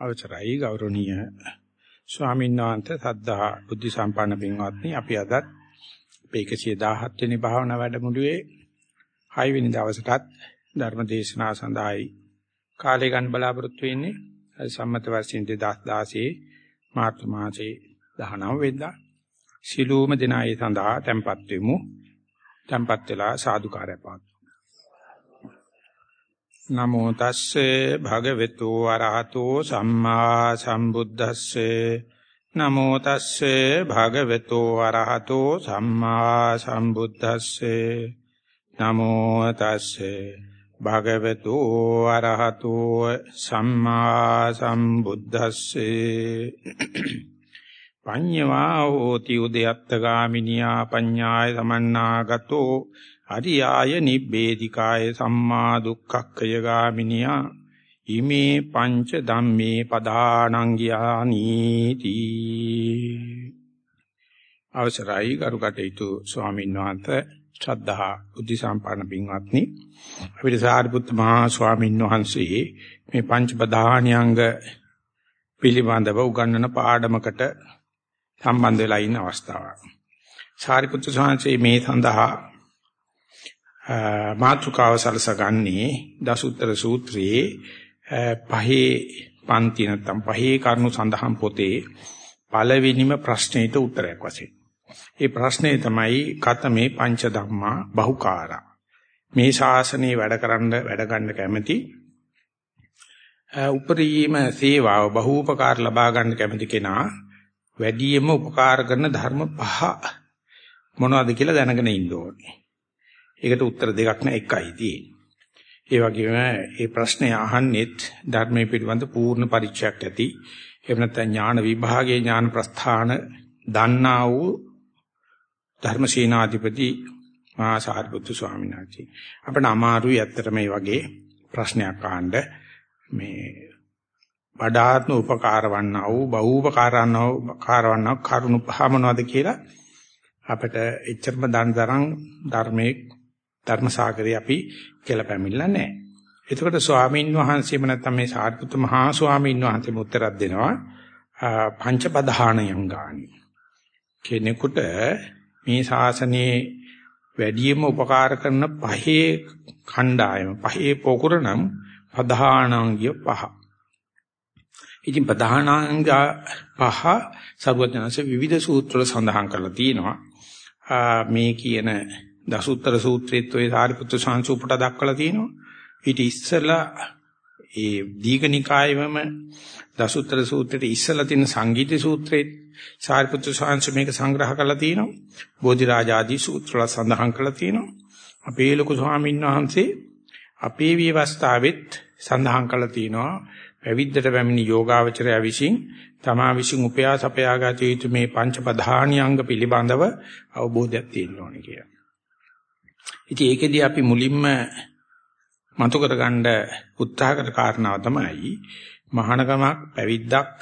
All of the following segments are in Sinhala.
අවසරයි ගෞරවනීය ස්වාමීන් වහන්සේ සද්ධා බුද්ධ සම්පන්න පින්වත්නි. අපි අදත් අපේ 117 වෙනි භාවනා වැඩමුළුවේ 6 වෙනි දවසටත් ධර්ම දේශනාව සඳහායි කාලය ගන්න බලාපොරොත්තු වෙන්නේ. සම්මත වර්ෂයෙන් 2016 මාර්තු මාසයේ 19 වෙනිදා සිළුම දිනයේ සඳහා tempත් වෙමු. tempත් වෙලා සාදුකාරය පාත් නමෝ තස්සේ භගවතු වරහතෝ සම්මා සම්බුද්දස්සේ. නමෝ තස්සේ භගවතු වරහතෝ සම්මා සම්බුද්දස්සේ. නමෝ තස්සේ භගවතු වරහතෝ සම්මා සම්බුද්දස්සේ. පඤ්ඤවා හෝති උදයත්ත ගාමිනියා පඤ්ඤාය සමන්නාගතෝ අරියාය නිබ්බේධිකාය සම්මා දුක්ඛක්ඛය ගාමිනියා. ඉමේ පංච ධම්මේ පදානං ගියානීති අවසරයි කරුකටේතු ස්වාමීන් වහන්සේ. ශ්‍රද්ධා බුද්ධ සම්පන්න පින්වත්නි. අපිට සාරිපුත්ත මහා ස්වාමීන් වහන්සේ මේ පංච ප්‍රධානියංග පිළිබඳව උගන්වන පාඩමකට සම්බන්ධ වෙලා ඉන්න අවස්ථාවක්. සාරිපුත්ත ස්වාමීන් මේ සඳහා මාතුකාව සලසගන්නේ දසුත්තර සූත්‍රයේ පහේ පන්ති නැත්නම් පහේ කරුණු සඳහන් පොතේ පළවෙනිම ප්‍රශ්නෙට උත්තරයක් වශයෙන්. ඒ ප්‍රශ්නේ තමයි කතමේ පංච ධම්මා බහුකාරා. මේ ශාසනයේ වැඩ කරන්න වැඩ ගන්න කැමැති උපරිම සේවාව බහූපකාර ලබා ගන්න කැමති කෙනා වැඩියෙන්ම උපකාර කරන ධර්ම පහ මොනවද කියලා දැනගෙන ඉන්න ඕනේ. ඒකට උත්තර දෙකක් නෑ එකයි තියෙන්නේ. ඒ වගේම මේ ප්‍රශ්නේ අහන්නෙත් ධර්මයේ පිළිබඳ පූර්ණ පරිචයක් ඇති. එහෙම නැත්නම් ඥාන විභාගයේ ඥාන ප්‍රස්ථාන දන්නා වූ ධර්මසේනාධිපති මහා සාරිපුත්තු ස්වාමීන් වහන්සේ. අපිට අමාරුයි ඇත්තට මේ වගේ ප්‍රශ්නයක් අහන්න මේ වඩාත්ම උපකාර වන්නා වූ බහූපකාරණ කාරවන්නා කරුණු පහ මොනවද කියලා අපිට එච්චරම දන් තරම් ධර්මයේ ධර්ම සාගරේ අපි කියලා පැමිණලා නැහැ. එතකොට ස්වාමීන් වහන්සේම නැත්නම් මේ සාරිපුත්ත මහා ස්වාමීන් වහන්සේම උත්තරයක් දෙනවා පංච පධානයන් ගානි. කෙනෙකුට මේ ශාසනයේ වැඩියෙන්ම උපකාර කරන පහේ ඛණ්ඩායම පහේ පොකුරනම් පධානාංගය පහ. ඉතින් ප්‍රධානාංග පහ සර්වඥාන්සේ විවිධ සූත්‍රවල සඳහන් කරලා තියෙනවා. මේ කියන දසුත්තර සූත්‍රයේත් ඔය සාරිපුත්‍ර සංසූපට දක්වලා තියෙනවා. ඊට ඉස්සලා ඒ දීඝනිකායෙම දසුත්තර සූත්‍රයේ ඉස්සලා තියෙන සංගීත සූත්‍රයේ සාරිපුත්‍ර සංසු මේක සංග්‍රහ කරලා තියෙනවා. බෝධිරාජ ආදී සූත්‍රවල සඳහන් කරලා තියෙනවා. අපේ ලොකු ස්වාමීන් වහන්සේ අපේ විවස්ථාවෙත් සඳහන් කරලා තියෙනවා. පැවිද්දට පැමිණි යෝගාවචරය විසින් තමා විසින් උපයා සපයාගත යුතු මේ පංච ප්‍රධානියංග පිළිබඳව අවබෝධයක් තියෙන්න ඕනේ කියලා. ඉතින් ඒකෙදී අපි මුලින්ම මතු කරගන්න උත්සාහ කරන කාරණාව තමයි මහානකමක් පැවිද්දක්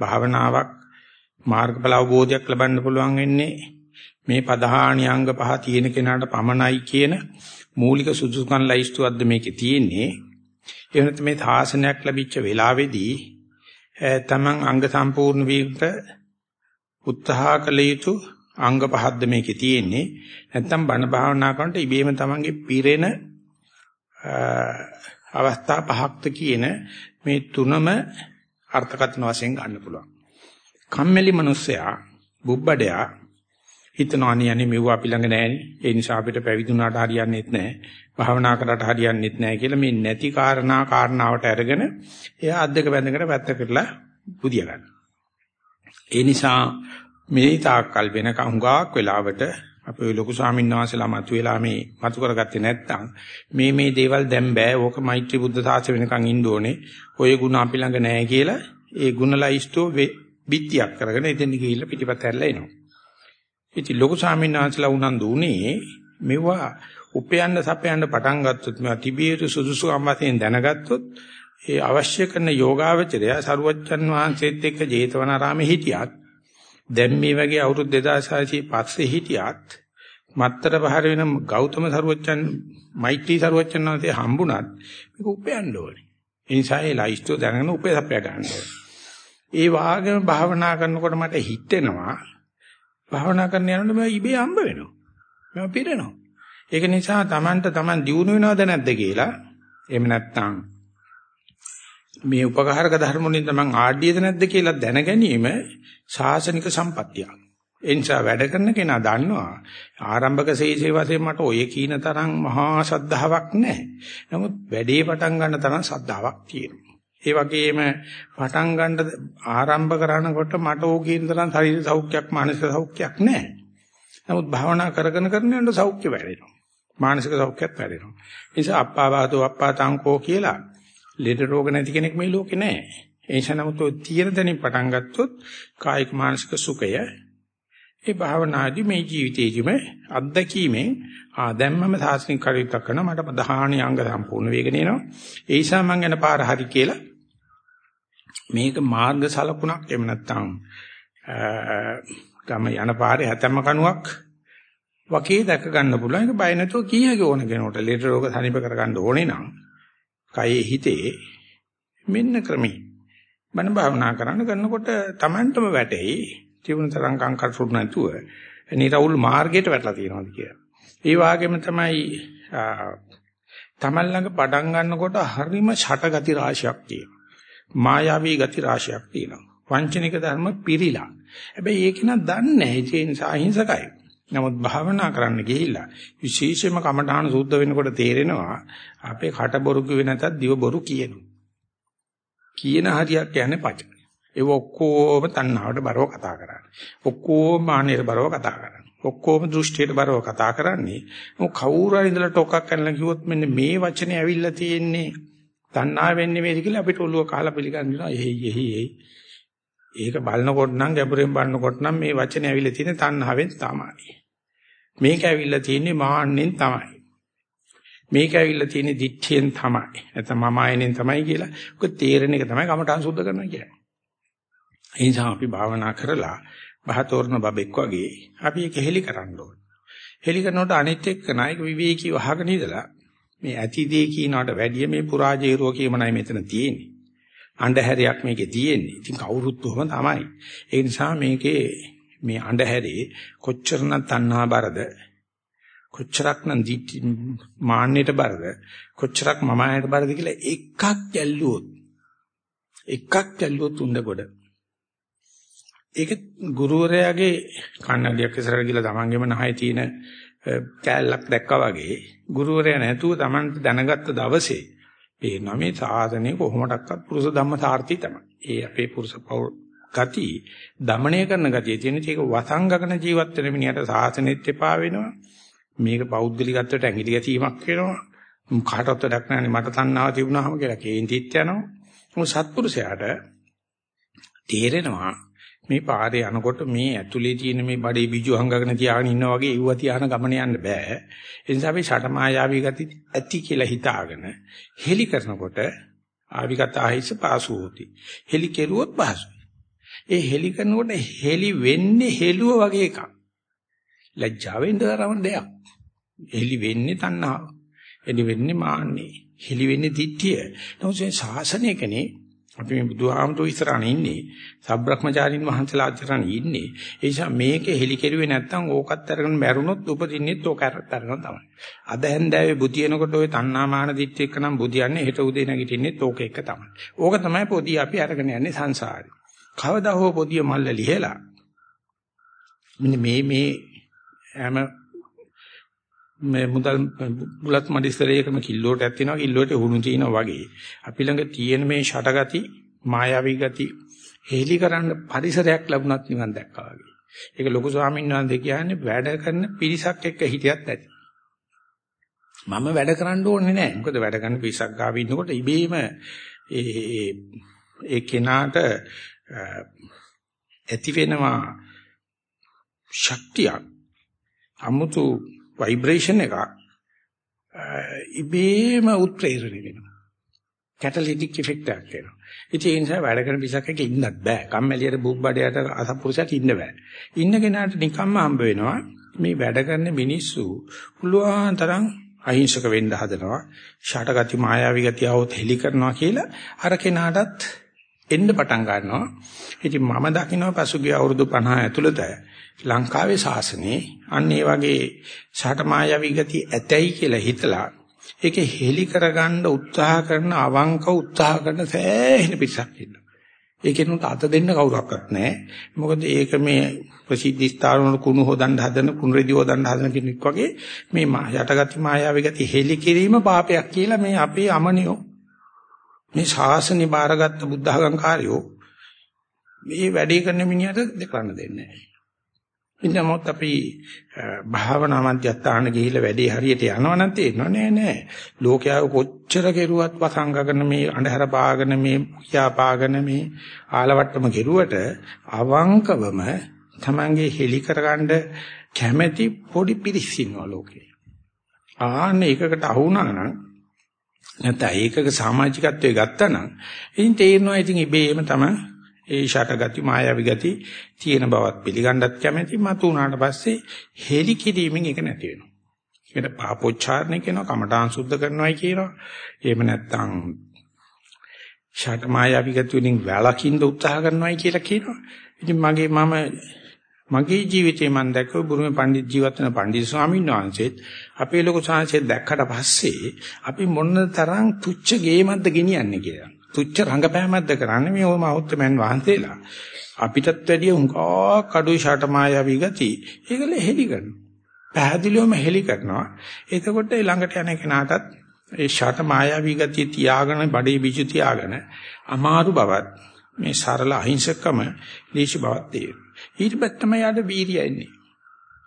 භාවනාවක් මාර්ගඵල අවබෝධයක් ලබන්න පුළුවන් වෙන්නේ මේ පධාණියංග පහ තියෙන කෙනාට පමණයි කියන මූලික සුදුසුකම් ලයිස්තුවක්ද මේකේ තියෙන්නේ. ඒ වෙනත් මේ සාසනයක් ලැබිච්ච වෙලාවේදී තමන් අංග සම්පූර්ණ වීමට උත්සාහ කළ යුතු අංග පහක්ද මේකේ තියෙන්නේ නැත්නම් බණ භාවනා කරනකොට ඉබේම තමන්ගේ පිරෙන අවස්ථා පහක්ද කියන මේ තුනම අර්ථකථන වශයෙන් ගන්න පුළුවන්. කම්මැලි මිනිස්සයා බුබ්බඩයා හිතනවා අනියන්නේ මෙව අපි ළඟ නැහැනේ. ඒ නිසා අපිට පැවිදුණාට හරියන්නේත් නැහැ. භාවනා කරාට හරියන්නේත් නැහැ කියලා මේ නැති කාරණා කාරණාවට අරගෙන එයා අද්දක බැඳගෙන පැත්ත කරලා පුදිය ගන්න. ඒ නිසා මේ තාක්කල් වෙනකම් හුඟක් වෙලාවට අපේ ලොකු ස්වාමීන් වහන්සේලා මතුවලා මේ මතු කරගත්තේ නැත්නම් මේ මේ දේවල් දැන් බෑ ඕක මෛත්‍රී බුද්ධ සාසන වෙනකන් ඉන්න ඕනේ ඔය ಗುಣ අපි ළඟ නැහැ කියලා ඒ ಗುಣ ලයිස්ටෝ බිත්තියක් කරගෙන එතෙන් ගිහිල්ලා පිටිපත් හැරලා එනවා ඉතින් ලොකු ස්වාමීන් වහන්සේලා උනන්දු උනේ මෙවුවා උපයන්න සපයන්න පටන් ගත්තොත් මේවා තිබිය යුතු සුදුසු අම්මතෙන් දැනගත්තොත් ඒ අවශ්‍ය කරන යෝගාවචරය සරුවච්චන් වහන්සේත් එක්ක ජේතවනාරාමේ හිටියත් දැන් මේ වගේ අවුරුදු 2600 පස්සේ හිටියත් මත්තර පහර වෙන ගෞතම සරුවච්චන් මෛත්‍රී සරුවච්චන් වහන්සේ හම්බුණත් මේක උපයන්න ඕනේ. ඒ නිසා ඒ ලයිස්ට්ව දැනගෙන උපේසප්පය ගන්න ඒ වාගේම භාවනා කරනකොට මට හිතෙනවා භාවනා කරන යනකොට මම ඉබේ හම්බ වෙනවා. මම පිරෙනවා. ඒක නිසා Tamanට Taman දියුණු වෙනවද නැද්ද කියලා එහෙම නැත්නම් මේ උපකාරක ධර්ම වලින් තමන් ආඩ්‍යද නැද්ද කියලා දැන ගැනීම ශාසනික සම්පත්තියක්. ඒ නිසා වැඩ කරන කෙනා දන්නවා ආරම්භක ශේෂේ වශයෙන් මට ඔය කීන තරම් මහා ශද්ධාවක් නැහැ. නමුත් වැඩේ පටන් ගන්න තරම් ශද්ධාවක් තියෙනවා. ඒ වගේම පටන් ගන්න ආරම්භ කරනකොට මට ඕක කියන තරම් ශරීර සෞඛ්‍යයක් මානසික සෞඛ්‍යයක් නැහැ. නමුත් භාවනා කරගෙන කරගෙන යනකොට සෞඛ්‍ය වැඩෙනවා. මානසික සෞඛ්‍යයක් වැඩෙනවා. ඒ නිසා අප්පා වාතෝ අප්පා තංකෝ කියලා ලෙඩ රෝග නැති කෙනෙක් මේ ලෝකේ නැහැ. ඒ නිසා නමුත් ඔය තියෙන තැනින් පටන් ගත්තොත් කායික මානසික සුඛය ඒ භාවනාදී මේ ජීවිතේදිම අත්දැකීමෙන් ආ දැම්මම සාසනික කටයුතු කරන මට ප්‍රධානී අංග සම්පූර්ණ වෙගෙන එනවා. ඒ නිසා මම යන පාර හරි කියලා මේක මාර්ග සලකුණක් එහෙම නැත්නම් ගම යන පාරේ හැතැම්ම කණුවක් වකේ දැක ගන්න පුළුවන්. ඒක බය නැතුව කීයක ඕන කෙනෙකුට ලෙඩ රෝග සනීප කරගන්න ඕනේ නම් කයේ හිතේ මෙන්න ක්‍රමී මන භාවනා කරන්න කරනකොට Tamanටම වැටෙයි ජීවන තරං කංකටුරු නැතුව නිරවුල් මාර්ගයට වැටලා තියෙනවාද කියලා. ඒ වගේම තමයි Taman ළඟ පටන් ගන්නකොට හරිම ෂටගති රාශියක් තියෙනවා. මායාවී ගති රාශියක් තියෙනවා. වංචනික ධර්ම පිරීලා. හැබැයි ඒක නක් දන්නේ නැහැ. ඒ නිසා අහිංසකයි. නමුත් භාවනා කරන්න ගිහිල්ලා විශේෂයෙන්ම කමඨාන සුද්ධ වෙනකොට තේරෙනවා අපේ කට බොරු කිව්වේ නැතත් දිව බොරු කියනවා. කියන හරියක් කියන්නේ පච. ඒ ඔක්කොම තණ්හාවට බරව කතා කරන්නේ. ඔක්කොම මානෙට බරව කතා කරන්නේ. ඔක්කොම දෘෂ්ටියට බරව කතා කරන්නේ. මොක කවුරු හරි ඉඳලා ටොකක් කරලා කිව්වොත් මෙන්න මේ වචනේ ඇවිල්ලා තියෙන්නේ තණ්හා වෙන්නේ මේද කියලා අපිට ඔළුව කහලා පිළිගන්නවා. එහි එහි එහි. ඒක බලනකොට නම් ගැඹුරෙන් බලනකොට නම් මේ වචනේ ඇවිල්ලා තියෙන්නේ තණ්හාවෙන් තමයි. මේක ඇවිල්ලා තියෙන්නේ මාන්නෙන් තමයි. මේක ඇවිල්ලා තියෙන්නේ දිච්ඡයෙන් තමයි. නැත්නම් මම ආයෙනෙන් තමයි කියලා. ඔක තේරෙන එක තමයි කමඨාන් සුද්ධ කරනවා කියන්නේ. ඒ නිසා අපි භාවනා කරලා බහතෝරන බබෙක් වගේ අපි ඒක හෙලි කරන්න ඕනේ. හෙලි කරනකොට අනිත් එක්ක නායක විවේකී වහගෙන ඉඳලා මේ ඇති දේ කියනකට වැඩිය මේ පුරාජේරුව කියමනයි මෙතන තියෙන්නේ. අන්ධහැරයක් මේකේ තියෙන්නේ. ඉතින් කවුරුත් උවම තමයි. ඒ නිසා මේකේ මේ අන්ධහැරේ කොච්චරනම් තණ්හා බරද කොච්චරක්නම් දිටි මාන්නයට බරද කොච්චරක් මමායට බරද කියලා එකක් ඇල්ලුවොත් එකක් ඇල්ලුවොත් උණ්ඩ කොට ඒක ගුරුවරයාගේ කන්නඩියක් ඉස්සරහට ගිහලා තමන්ගේම නහයේ තියෙන කෑල්ලක් දැක්කා වගේ ගුරුවරයා නැතුව තමන්ට දැනගත්ත දවසේ පේනවා මේ සාසනය කොහොමඩක්වත් පුරුෂ ධම්ම සාර්ථී තමයි. ඒ අපේ පුරුෂ ගති দমনය කරන ගතිය තියෙන ඒක වසංගකන ජීවත් වෙන මිනිහට සාසනෙත් එපා වෙනවා. මේක පෞද්ගලිකත්වයට ඇඟිලි ගැසීමක් වෙනවා. කාටවත් වැඩක් නැහැ මට තණ්හාව තිබුණාම කියලා කේන්තිත් යනවා. මොකද සත්පුරුෂයාට තේරෙනවා මේ පාරේ යනකොට මේ ඇතුලේ තියෙන මේ බඩේ බිජු හංගගෙන තියාගෙන ඉන්නා වගේ ඉවුව තියාන ගමන යන්න බෑ. ඒ නිසා අපි ෂටමායාවී ගති ඇති කියලා හිතාගෙන හෙලි කරනකොට ආවිගත ආහිස පාසු හොති. හෙලි කෙරුවොත් පහසුයි. ඒ හෙලි කරනකොට හෙලි වෙන්නේ හෙළුව වගේ එකක්. ලැජ්ජාවෙන් දරවන දෙයක්. හෙලි වෙන්නේ තණ්හාව. හෙලි වෙන්නේ මාන්නේ. හෙලි වෙන්නේ දිට්ඨිය. නමුත් මේ ශාසනයකනේ අපි මේ බුදුහාමුදුරු ඉස්සරහන ඉන්නේ. සබ්‍රක්‍මචාරින් වහන්සේලා අතරන ඉන්නේ. ඒ නිසා මේක හෙලි කෙරුවේ නැත්නම් ඕකත් අරගෙන මැරුණොත් උපදින්නෙත් ඕක අරගෙන තමයි. අද හැන්දෑවේ බුදිනකොට ওই තණ්හාමාන දිට්ඨිය එක්ක නම් බුදියන්නේ හෙට උදේ නැගිටින්නෙත් ඕක එක තමයි. ඕක තමයි පොඩි අපි අරගෙන යන්නේ සංසාරේ. කවදා හෝ පොඩි මල්ල ලිහලා මෙන්න මේ මේ හැම මේ මුදල් බුලත් මඩිස්තරයකම කිල්ලෝට ඇත්තිනවා කිල්ලෝට හුණු තිනවා වගේ අපි ළඟ තියෙන මේ ෂටගති මායාවී ගති හේලි කරන්න පරිසරයක් ලැබුණත් නිවන් දැක්කා වගේ. ඒක ලොකු ස්වාමීන් වහන්සේ කියන්නේ වැඩ කරන පිරිසක් එක්ක හිටියත් ඇති. මම වැඩ කරන්න ඕනේ නැහැ. මොකද වැඩ කරන පිරිසක් ගාව ඉන්නකොට ඉබේම ඒ ඒ කෙනාට ඇති වෙනවා ශක්තියක් 아무තු ভাইබ්‍රේෂන් එකක් ඉබේම උත්ප්‍රේරණය වෙනවා. කැටලිටික් ඉෆෙක්ට් එකක් එනවා. ඉතින් ඒ නිසා වැඩ කරන පිසකක ඉන්නත් බෑ. කම්මැලියට බුබ්බඩයට අසපුරුෂයට ඉන්න බෑ. ඉන්න කෙනාට නිකම්ම හම්බ වෙනවා මේ වැඩ කරන මිනිස්සු පුළුවන් තරම් අහිංසක වෙන්න හදනවා. ෂටගති මායාවී ගති આવොත් හෙලි කරනවා කියලා අර කෙනාටත් එන්න පටන් ගන්නවා ඉතින් මම දකිනවා පසුගිය අවුරුදු 50 ඇතුළත ලංකාවේ ශාසනයේ අන්න ඒ වගේ ෂට මායාවී ගතිය ඇතයි කියලා හිතලා ඒක හෙලි කරගන්න උත්සාහ කරන අවංක උත්සාහ කරන සෑහෙන පිටසක් ඉන්නවා ඒකෙනුත් අත දෙන්න කවුරක්වත් නැහැ. මොකද ඒක මේ ප්‍රසිද්ධ ස්ථාන කුණු හොදන්න හදන කුණුරෙදි හොදන්න හදන කෙනෙක් වගේ මේ යටගති මායාවේ ගති හෙලි කිරීම පාපයක් කියලා මේ අපේ අමනියෝ මේ ශාසනය බාරගත්ත බුද්ධ ආගම්කාරයෝ මේ වැඩේ කරන මිනිහට දෙකන්න දෙන්නේ නැහැ. ඉන්නමොත් අපි භාවනා මධ්‍යස්ථාන ගිහිල්ලා වැඩේ හරියට යනවා නම් තේරෙනව නෑ නෑ. ලෝකයා කොච්චර කෙරුවත් වසංගගෙන මේ අඳුර පාගෙන මේ කියා පාගෙන මේ ආලවට්ටම කෙරුවට අවංකවම Tamange හෙලි කරගන්න කැමැති පොඩි පිරිස් ඉන්නවා ලෝකේ. ආන්න එකකට අහු වුණා නම් නැත්නම් ඒකක සමාජිකත්වයේ ගත්තා නම් ඉතින් තේරෙනවා ඉතින් ඉබේම තමයි ඒ ෂට ගති මායාවි ගති තියෙන බවත් පිළිගන්නත් කැමැති මතු උනාට පස්සේ හෙලි කිරීමෙන් ඒක නැති වෙනවා. ඒකට පාපෝච්චාරණය කියනවා කමඨාන් සුද්ධ කරනවායි කියනවා. එහෙම නැත්නම් ෂට මායාවි ගති වලින් වැළකින්න උත්සාහ කරනවායි කියලා කියනවා. ඉතින් මගේ මම මගේ ජීවිතේ මම දැක්කෝ බුරුමේ පඬිත් ජීවත් වෙන පඬිත් ස්වාමීන් වහන්සේත් අපේ ලොකු සාංශයෙන් දැක්කට පස්සේ අපි මොන තරම් තුච්ච ගේමක්ද ගෙනියන්නේ කියලා. තුච්ච රංගපෑමක්ද කරන්නේ මේ ඕම අවුත්තමන් වහන්සේලා. අපිටත් වැඩිය උංගා කඩුයි ෂටමායාවී ගති. ඒකල හෙලි කරනවා. පැහැදිලිවම හෙලි කරනවා. එතකොට ළඟට යන කෙනාටත් ඒ ෂටමායාවී ගතිය තියාගෙන බඩේ බිජු තියාගෙන අමාරු බවත් මේ සරල අහිංසකම දීශ බවත් තේරෙනවා. ඊට පස්සේ තමයි යාට වීර්යය එන්නේ.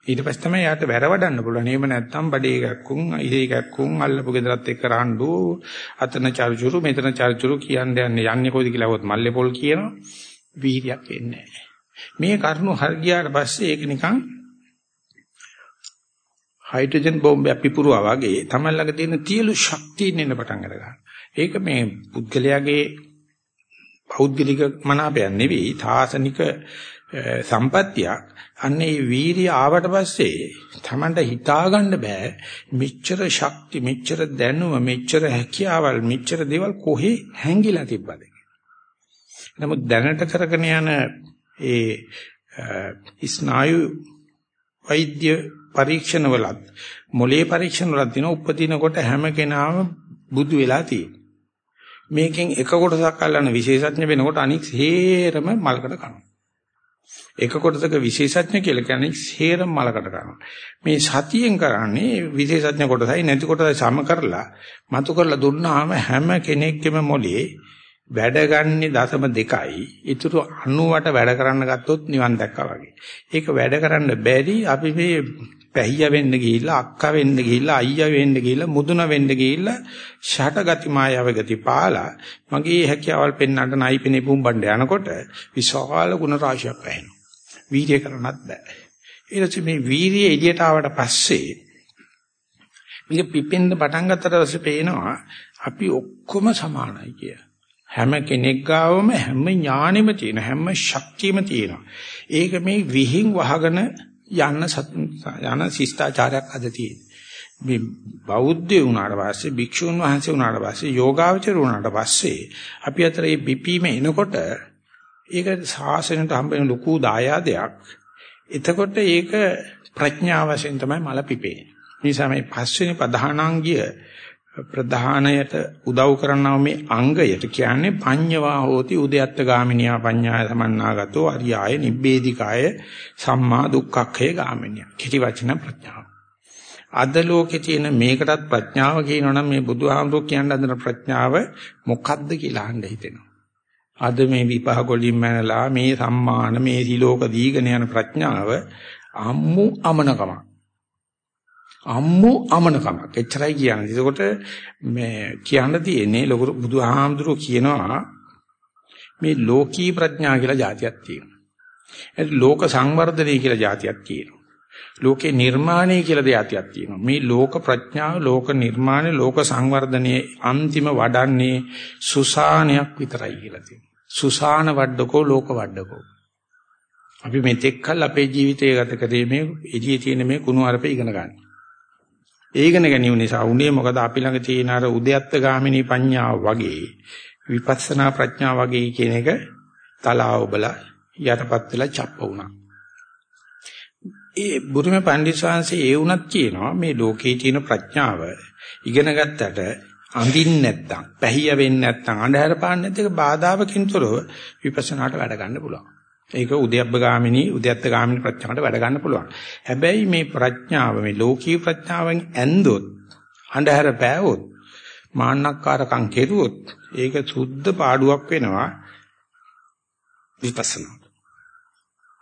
ඊට පස්සේ තමයි යාට වැරවඩන්න පුළුවන්. එහෙම නැත්නම් බඩේ එකක්කුන්, ඉහි එකක්කුන් අල්ලපු ගෙදරත් එක්ක රණ්ඩු, අතන චර්චුරු, මෙතන චර්චුරු කියන්නේ යන්නේ යන්නේ කොයිද කියලා આવොත් මල්ලේ පොල් කියනවා. වීර්යයක් එන්නේ මේ කරුණු හරියට පස්සේ ඒක නිකන් හයිඩ්‍රජන් බෝම්බයක් පිපුරුවා වගේ තමයි ළඟ තියෙන තියලු ශක්තිය ඉන්න පටන් අරගන්නවා. ඒක මේ පුද්ගලයාගේ පෞද්ගලික මනාපයක් නෙවෙයි, තාසනික සම්පත්තියක්. අන්නේ වීර්ය ආවට පස්සේ Tamanට හිතා ගන්න බෑ මෙච්චර ශක්ති මෙච්චර දැනුම මෙච්චර හැකියාවල් මෙච්චර දේවල් කොහේ හැංගිලා තිබ්බද නමුත් දැනට කරගෙන යන ඒ ස්නායු වෛද්‍ය පරීක්ෂණ වලත් මොලේ පරීක්ෂණ වලත් දින උපදිනකොට හැම කෙනාම බුදු වෙලා තියෙනවා. මේකෙන් එක කොටසක් අල්ලන විශේෂඥ වෙනකොට අනික් හේරම මල්කට කනවා. එක කොටසක විශේෂඥ කියලා කියන්නේ හේරම් මලකට කරනවා. මේ සතියෙන් කරන්නේ විශේෂඥ කොටසයි නැති කොටසයි සම කරලා මතු කරලා දුන්නාම හැම කෙනෙක්ගේම මොලේ වැඩ ගන්නෙ දශම දෙකයි. ඊටු 90ට වැඩ කරන්න ගත්තොත් නිවන් දැක්කා වගේ. ඒක වැඩ කරන්න බැරි අපි මේ පැහිය වෙන්න ගිහිල්ලා අක්කා වෙන්න ගිහිල්ලා අයියා වෙන්න ගිහිල්ලා මුදුන වෙන්න ගිහිල්ලා ෂටගති මායාව ගති පාලා මගේ හැකියාවල් පෙන්වන්නට නයිපිනේ පුම්බණ්ඩ යනකොට විශාල ගුණ රාශියක් වැහෙනවා. වීර්ය කරන්නත් බෑ. ඊට මේ වීර්ය එළියට ආවට පස්සේ මේක පිපෙන්න පටන් ගත්තට පස්සේ පේනවා අපි ඔක්කොම සමානයි කිය. හැම කෙනෙක් ගාවම හැම ඥානෙම තියෙන හැම ශක්තියම තියෙනවා. ඒක මේ විහිං වහගෙන යන්න යන ශිෂ්ටාචාරයක් අද තියෙන්නේ. මේ බෞද්ධ වුණාට පස්සේ භික්ෂුන් වහන්සේ වුණාට පස්සේ යෝගාවචර වුණාට පස්සේ අපි අතර මේ බිපීම එනකොට ඒක සාසනයට හම්බ වෙන ලොකු දායාදයක්. එතකොට ඒක ප්‍රඥාව වශයෙන් තමයි මල පිපෙන්නේ. නිසා මේ පස්වෙනි ප්‍රධානාංගිය ප්‍රධානයට උදව් කරනව මේ අංගයට කියන්නේ පඤ්ඤවා හෝති උදයත්ත ගාමිනියා පඤ්ඤාය සමන්නාගතෝ අරියාය නිබ්බේධිකාය සම්මා දුක්ඛක්ඛේ ගාමිනිය. කිටි වචන ප්‍රඥාව. අද ලෝකේ තියෙන මේකටත් ප්‍රඥාව කියනවනම් මේ බුදුහාමුදුරුවෝ කියන්න හදන ප්‍රඥාව මොකක්ද කියලා අහන්න හිතෙනවා. අද මේ විපහ ගොලින් මැනලා මේ සම්මාන මේ සිලෝක දීගෙන යන ප්‍රඥාව අම්මු අමනකමක්. අම්මු අමනකමක්. එච්චරයි කියන්නේ. ඒකට මේ කියන්න තියෙන්නේ ලොකු බුදුහාමුදුරුවෝ කියනවා මේ ලෝකී ප්‍රඥා කියලා જાතියක් තියෙනවා. ඒ ලෝක සංවර්ධනය කියලා જાතියක් තියෙනවා. ලෝකේ නිර්මාණය කියලා දෙයක් තියෙනවා. මේ ලෝක ප්‍රඥාව, ලෝක නිර්මාණය, ලෝක සංවර්ධනයේ අන්තිම වඩන්නේ සුසානයක් විතරයි කියලා තියෙනවා. සුසාන වඩඩකෝ ලෝක වඩඩකෝ. අපි මෙතෙක් කල් අපේ ජීවිතය ගත කරේ මේ එළියේ තියෙන මේ කුණු අරපේ ඉගෙන ගන්න. ඒකන ගැනීම නිසා උනේ මොකද අපි ළඟ තියෙන අර උද්‍යත්ත ගාමිනී පඤ්ඤාව වගේ විපස්සනා ප්‍රඥාව වගේ කියන එක තලාව බලා යටපත් වෙලා චප්ප වුණා. ඒ බුදුම පඬිස්සංශේ ඒ වුණත් කියනවා මේ ලෝකේ තියෙන ප්‍රඥාව ඉගෙන ගත්තට අඳින්න නැත්තම්, පැහිය වෙන්නේ නැත්තම්, අන්ධහැර පාන්න නැත්නම් ඒක බාධාවකින් තොරව විපස්සනාට වැඩ ගන්න පුළුවන්. ඒක උද්‍යප්පගාමිනී, උද්‍යත්තගාමිනී ප්‍රඥාවට වැඩ ගන්න පුළුවන්. හැබැයි මේ ප්‍රඥාව මේ ලෝකීය ප්‍රඥාවෙන් ඇන්දොත්, අන්ධහැර පෑවොත්, මාන්නක්කාරකම් කෙරුවොත් ඒක සුද්ධ පාඩුවක් වෙනවා විපස්සනා.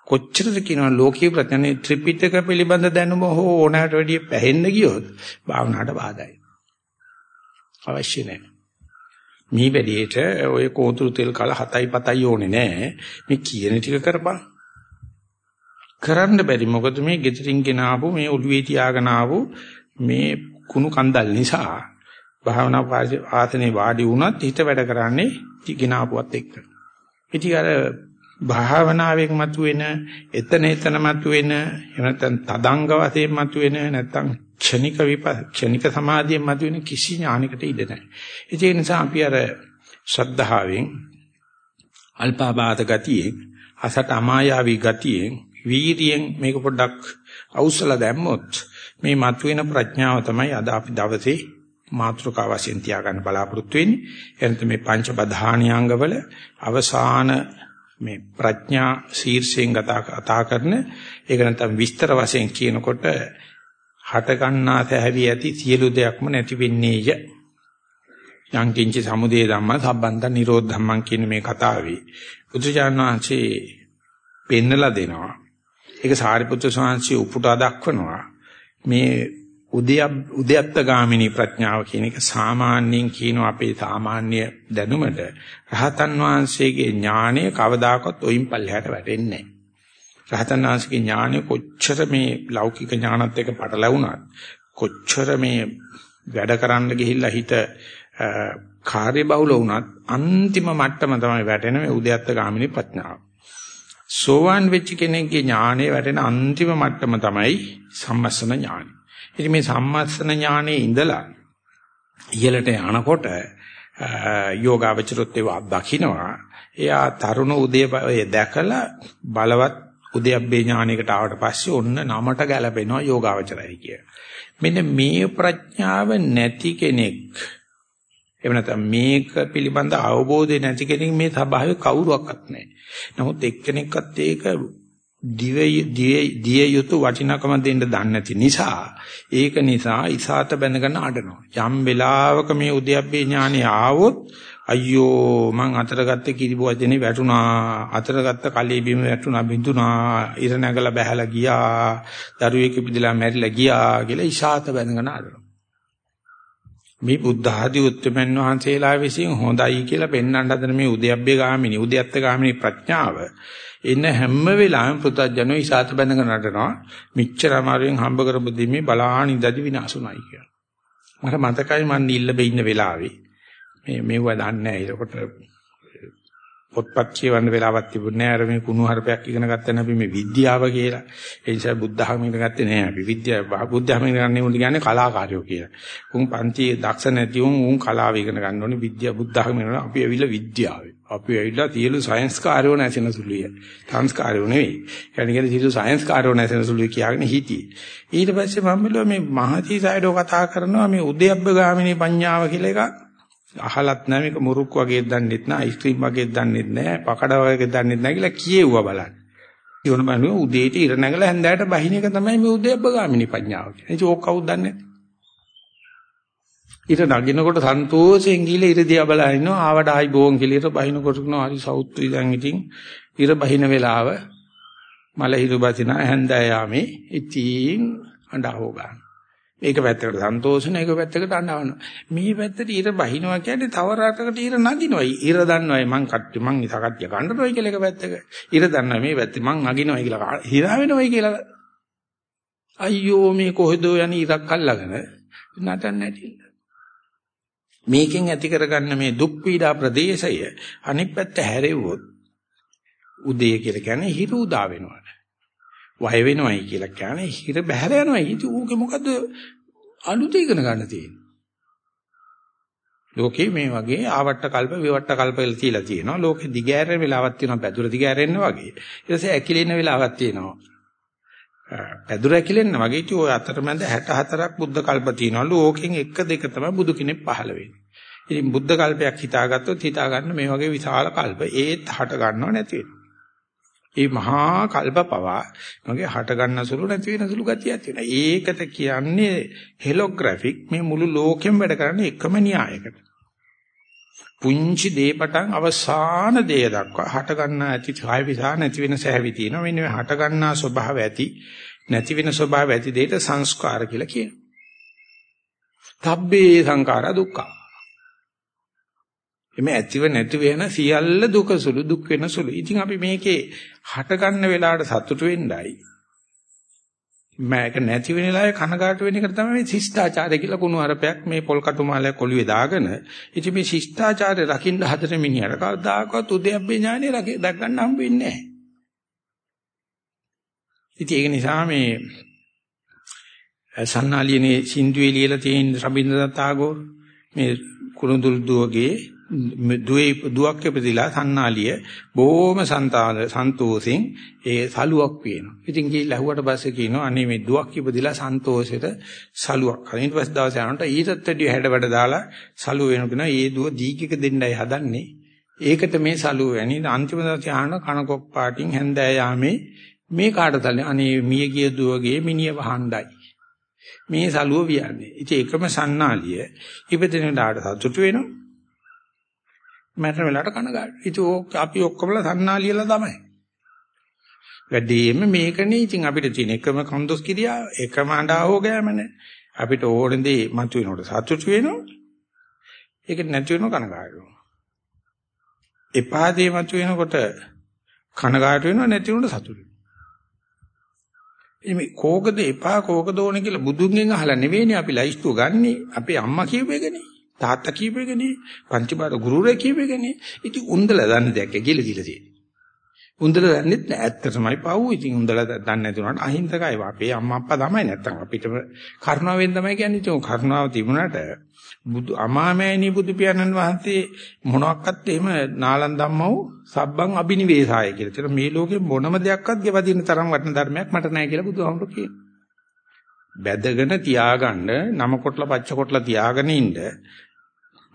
කොච්චරද කියනවා ලෝකීය ප්‍රඥානේ ත්‍රිපිටක පිළිබඳ දැනුම හෝ ඕනෑමට වැඩිය පැහෙන්න ගියොත් භාවනාවට බාධායි. අවශ්‍ය නැහැ. මේ වැඩේට ඔය කෝතුරු තෙල් කල 7යි 7යි ඕනේ නැහැ. මේ කියන ටික කරපන්. කරන්න බැරි මොකද මේ ගෙදරින් ගෙන ආපු මේ ඔළුවේ තියාගෙන ආපු මේ කුණු කන්දල් නිසා භාවනා ආසනේ වාඩි වුණත් හිත වැඩ කරන්නේ ගෙන ආපුවත් එක්ක. ඉතින් අර භාවනාවෙන් මතුවෙන එතන එතන මතුවෙන එහෙම නැත්නම් තදංග වශයෙන් මතුවෙන නැත්නම් ක්ෂණික ක්ෂණික සමාධියෙන් මතුවෙන කිසි ඥානයකට ඉඩ නැහැ. ඒ නිසා අපි අර ශ්‍රද්ධාවෙන් අල්පාබාධ ගතියෙන් අසට අමායාවී ගතියෙන් වීරියෙන් මේක පොඩ්ඩක් අවුස්සලා දැම්මොත් මේ මතුවෙන ප්‍රඥාව තමයි අද අපි දවසේ මාත්‍රකාව වශයෙන් තියාගන්න බලාපොරොත්තු වෙන්නේ. එනත මේ පංච බධානියංගවල අවසාන මේ ප්‍රඥා ශීර්ෂයෙන් කතා කරන ඒක නැත්නම් විස්තර වශයෙන් කියනකොට හට ගන්නා සැහැවි ඇති සියලු දෙයක්ම නැති වෙන්නේය. යං කිංචි සමුදය ධම්ම සම්බන්ත නිරෝධ ධම්මං කියන මේ කතාවේ බුදුචානන් වහන්සේ පෙන්නලා දෙනවා. ඒක සාරිපුත්‍ර ස්වාමීන් උපුටා දක්වනවා. මේ උද්‍ය උද්‍යත්ත ගාමිනී ප්‍රඥාව කියන එක සාමාන්‍යයෙන් කියන අපේ සාමාන්‍ය දැනුමට රහතන් වහන්සේගේ ඥාණය කවදාකවත් ඔයින් පල්ලෙහාට වැටෙන්නේ නැහැ. රහතන් වහන්සේගේ ඥානෙ කොච්චර මේ ලෞකික ඥානත් එක්ක පටලැවුණත් කොච්චර මේ වැඩ කරන්න ගිහිල්ලා හිත කාර්ය බහුල වුණත් අන්තිම මට්ටම තමයි වැටෙන මේ උද්‍යත්ත ගාමිනී ප්‍රඥාව. සෝවාන් වෙච්ච කෙනෙක්ගේ ඥානෙ වැටෙන අන්තිම මට්ටම තමයි සම්මස්සන ඥානෙ. ඉතින් මේ සම්මස්සන ඥානෙ ඉඳලා ඉහළට යනකොට යෝගාවචරොත් ඒවා දකින්නවා. එයා තරුණ උදේ දැකලා බලවත් උද්‍යප්පේ ඥානයකට ආවට පස්සේ ඔන්න නමට ගැලපෙනවා යෝගාවචරයි කිය. මෙන්න මේ ප්‍රඥාව නැති කෙනෙක් එහෙම නැත්නම් මේක පිළිබඳ අවබෝධය නැති කෙනෙක් මේ සභාවේ කවුරුවක්වත් නැහැ. නමුත් එක්කෙනෙක්වත් ඒක දිය යුතු වටිනකම දෙන්න දන්නේ නැති නිසා ඒක නිසා ඉසాత බැඳගෙන අඬනවා. යම් වෙලාවක මේ උද්‍යප්පේ ඥානෙ ආවොත් අයියෝ මං අතර ගත්ත කිරි භෝජනේ වැටුණා. අතර ගත්ත කලී බිම වැටුණා බිඳුණා. ඉර නැගලා බහැලා ගියා. දරුවෙක් ඉපදිලා මැරිලා ගියා කියලා ඉෂාත බැඳගෙන ආදරන මේ බුද්ධ ආදී උත්තරමන් වහන්සේලා විසින් හොඳයි කියලා පෙන්වන්න හදන මේ උද්‍යප්පේ ගාමිනී උද්‍යත්ත ගාමිනී ප්‍රඥාව එන්න හැම වෙලාවෙම පුතඥයෝ ඉෂාත බැඳගෙන නටනවා. මිච්ඡර අමාරුවෙන් හම්බ කරපු දෙමේ බලාහන් ඉඳදි විනාශුණයි කියලා. මට මතකයි මන් නිල්ලබේ ඉන්න වෙලාවේ මේ මෙව්ව දන්නේ නැහැ. ඒකට පොත්පත් කියවන්න වෙලාවක් තිබුණේ නැහැ. අර මේ කුණු හරපයක් ඉගෙන ගන්න අපි මේ විද්‍යාව කියලා. ඒ නිසා බුද්ධ ධර්ම ඉගෙන ගත්තේ නැහැ. අපි විද්‍යාව බුද්ධ ධර්ම ඉගෙන ගන්න උන් කියන්නේ කලාකාරයෝ කියලා. උන් පන්තියේ දක්ෂ නැති උන් උන් කලාව ඉගෙන ගන්න ඕනේ. විද්‍යාව බුද්ධ ධර්ම ඉගෙන අපි ඇවිල්ලා විද්‍යාවේ. අපි ඇවිල්ලා තියලු සයන්ස් කාර්යෝ නැසෙන සුළුය. සංස්කාරයෝ නෙවෙයි. يعني කියන්නේ තියලු සයන්ස් කාර්යෝ නැසෙන සුළුය කියාගෙන හිටියේ. ඊට පස්සේ මම බැලුවා මේ මහතී සයිඩෝ කතා කරනවා මේ උද්‍යප්ප ගාමිනී පඤ්ඤාව කියලා එකක්. අහලත් නැහැ මේක මුරුක් වගේ දන්නෙත් නැහැ අයිස්ක්‍රීම් වගේ දන්නෙත් නැහැ පකඩ වගේ දන්නෙත් නැහැ කියලා කියෙව්වා බලන්න. ඊවන බලන්න උදේට ඉර නැගලා හැන්දෑවට බහින එක තමයි මේ උදේබ්බගාමිනී ප්‍රඥාව කියන්නේ. ඒක ඕක කවුද දන්නේ? ඉර නගිනකොට සන්තෝෂයෙන් ගිහලා ඉර දිහා බලන ඉන්නවා ආවට ආයි බෝන් කියලා ඉර බහිනකොට කියනවා හරි සෞත්‍රි දැන් ඉතින් ඉර බහින වෙලාව මල හිරු බසින හැන්දෑ යාමේ ඉතින් අඬහව ගන්න. මේක පැත්තකට සන්තෝෂන ඒක පැත්තකට අඬවනවා. මේ පැත්තට ඊර බහිනවා කියන්නේ තව රටකට ඊර නගිනවා. ඊර දන්නවයි මං කට්ටි මං ඉතකට්ටිය ගන්නවයි කියලා එක පැත්තක. ඊර දන්නවා මේ පැත්තේ මං නගිනවයි කියලා හිරා වෙනවයි කියලා. අයියෝ මේ කොහෙද යන ඉරක් අල්ලගෙන නටන්න නැටිල්ල. මේකෙන් ඇති කරගන්න මේ දුක් පීඩා ප්‍රදේශය අනිත් පැත්ත හැරෙව්වොත් උදේ කියලා කියන්නේ හිර උදා වෙනවා. වය වෙනවයි කියලා කියන්නේ හිර බහැර යනවයි. ඉතින් ඌගේ මොකද අලුත ඉගෙන ගන්න තියෙනවා. ලෝකේ මේ වගේ ආවට්ට කල්ප විවට්ට කල්ප කියලා තියලා තියෙනවා. ලෝකේ දිගෑරෙන වෙලාවක් තියෙනවා පැදුර දිගෑරෙන්න වගේ. ඊට පස්සේ ඇකිලෙන වෙලාවක් තියෙනවා. පැදුර ඇකිලෙන්න වගේ ඉතින් ඔය අතරමැද 64ක් බුද්ධ කල්ප තියෙනවලු. ඕකෙන් එක දෙක තමයි බුදු කෙනෙක් පහළ වෙන්නේ. ඉතින් බුද්ධ කල්පයක් හිතාගත්තොත් හිතා ගන්න මේ වගේ විශාල කල්ප ඒත් හට ගන්නව නැති වෙනවා. ඒ මහා කල්ප පවා මගේ හට ගන්න සුළු නැති වෙන සුළු ගතියක් තියෙනවා. ඒකට කියන්නේ හෙලෝග්‍රැෆික් මේ මුළු ලෝකෙම වැඩ කරන්නේ එකම න්‍යායකට. පුංචි දේපටන් අවසාන දේ දක්වා හට ගන්නා ඇති කාය විසා නැති වෙන සෑවි තියෙනවා. මෙන්න මේ හට ගන්නා ස්වභාව ඇති නැති වෙන ස්වභාව ඇති දෙයට සංස්කාර කියලා කියනවා. තබ්බේ සංඛාර දුක්ඛ. එමෙ ඇතිව නැති වෙන සියල්ල දුක සුළු දුක් වෙන සුළු. ඉතින් අපි මේකේ හට ගන්න වෙලාවට සතුටු වෙන්නයි මේක නැති වෙන වෙලාවේ කනගාටු වෙන එක තමයි මේ ශිෂ්ටාචාරය කියලා කුණු අරපයක් මේ පොල් කටු මාලයක් කොළුවේ දාගෙන ඉතින් මේ ශිෂ්ටාචාරය රකින්න හදන මිනිහට කවදාකවත් උද්‍යප්පේ ඥානෙ රක දක් ගන්න හම්බ වෙන්නේ නැහැ. ඉතින් ඒක නිසා මේ සන්නාලියනේ සින්දුවේ ලියලා තියෙන රබින්ද්‍රනාථ tagore මේ කුරුඳුල් දුවගේ දුවේ දුවක් ඉපදිලා සන්නාලිය බොහොම සන්තාල සන්තෝෂෙන් ඒ සලුවක් වෙනවා. ඉතින් ගිහිල්ලා ඇහුවට පස්සේ කියනවා අනේ මේ දුවක් ඉපදිලා සන්තෝෂෙට සලුවක්. ඊට පස්සේ දවසේ යනකොට ඊටත් වැඩි හැඩ වැඩ දාලා සලුව වෙනවා. ඒ දුව දීකික දෙන්නයි හදන්නේ. ඒකට මේ සලුව වැනි අන්තිම දවසේ ආන කනකොක් පාටින් හැන්දෑ යාමේ මේ කාටද අනේ මිය ගිය දුවගේ මිනිය වහණ්ඩයි. මේ සලුව වියන්නේ. ඉතින් එකම සන්නාලිය ඉපදින දාට සතුටු වෙනවා. මැරෙන වෙලාවට කනගාටු. ඉතින් අපි ඔක්කොමලා සන්නාලියලා තමයි. වැඩිම මේකනේ ඉතින් අපිට තියෙන එකම කන්දොස් කිරියා එකම අඬාවෝ ගෑමනේ. අපිට ඕන දේ මතුවෙනකොට සතුටු වෙනවා. ඒක නැති වෙනව කනගාටු වෙනවා. එපා දේ මතුවෙනකොට කනගාටු වෙනවා නැති වුණොත් සතුටු වෙනවා. එimhe කෝකද එපා කෝකද ඕනේ කියලා බුදුන්ගෙන් අහලා නෙවෙයිනේ අපි ලයිස්තුව ගන්නෙ. අපේ අම්මා කියපු එකනේ. තාත්තා කියප එකනේ පංචබාර ගුරුරයා කියප එකනේ. ඉතින් උන්දලා දන්නේ දැක්ක කියලා දීලා තියෙන්නේ. උන්දලා දන්නෙත් නෑ. ඇත්තටමයි පව්. ඉතින් උන්දලා දන්නේ නැති උනාට අහිංසකයි. අපේ අම්මා අප්පා තමයි නැත්තම් අපිටම කරුණාවෙන් තමයි කියන්නේ. ඉතින් කරුණාව තිබුණාට බුදු අමාමෑණී බුදු පියාණන් වහන්සේ මොනක්වත් එහෙම නාලන් ධම්මව සබ්බං අබිනිවේසාය කියලා. ඒතර මේ ලෝකේ මොනම දෙයක්වත් ගෙවදින තරම් වටින ධර්මයක් මට නැහැ කියලා බුදුහාමුදුරු කියනවා. බැදගෙන තියාගන්න නම කොටලා පච්ච කොටලා තියාගෙන ඉන්න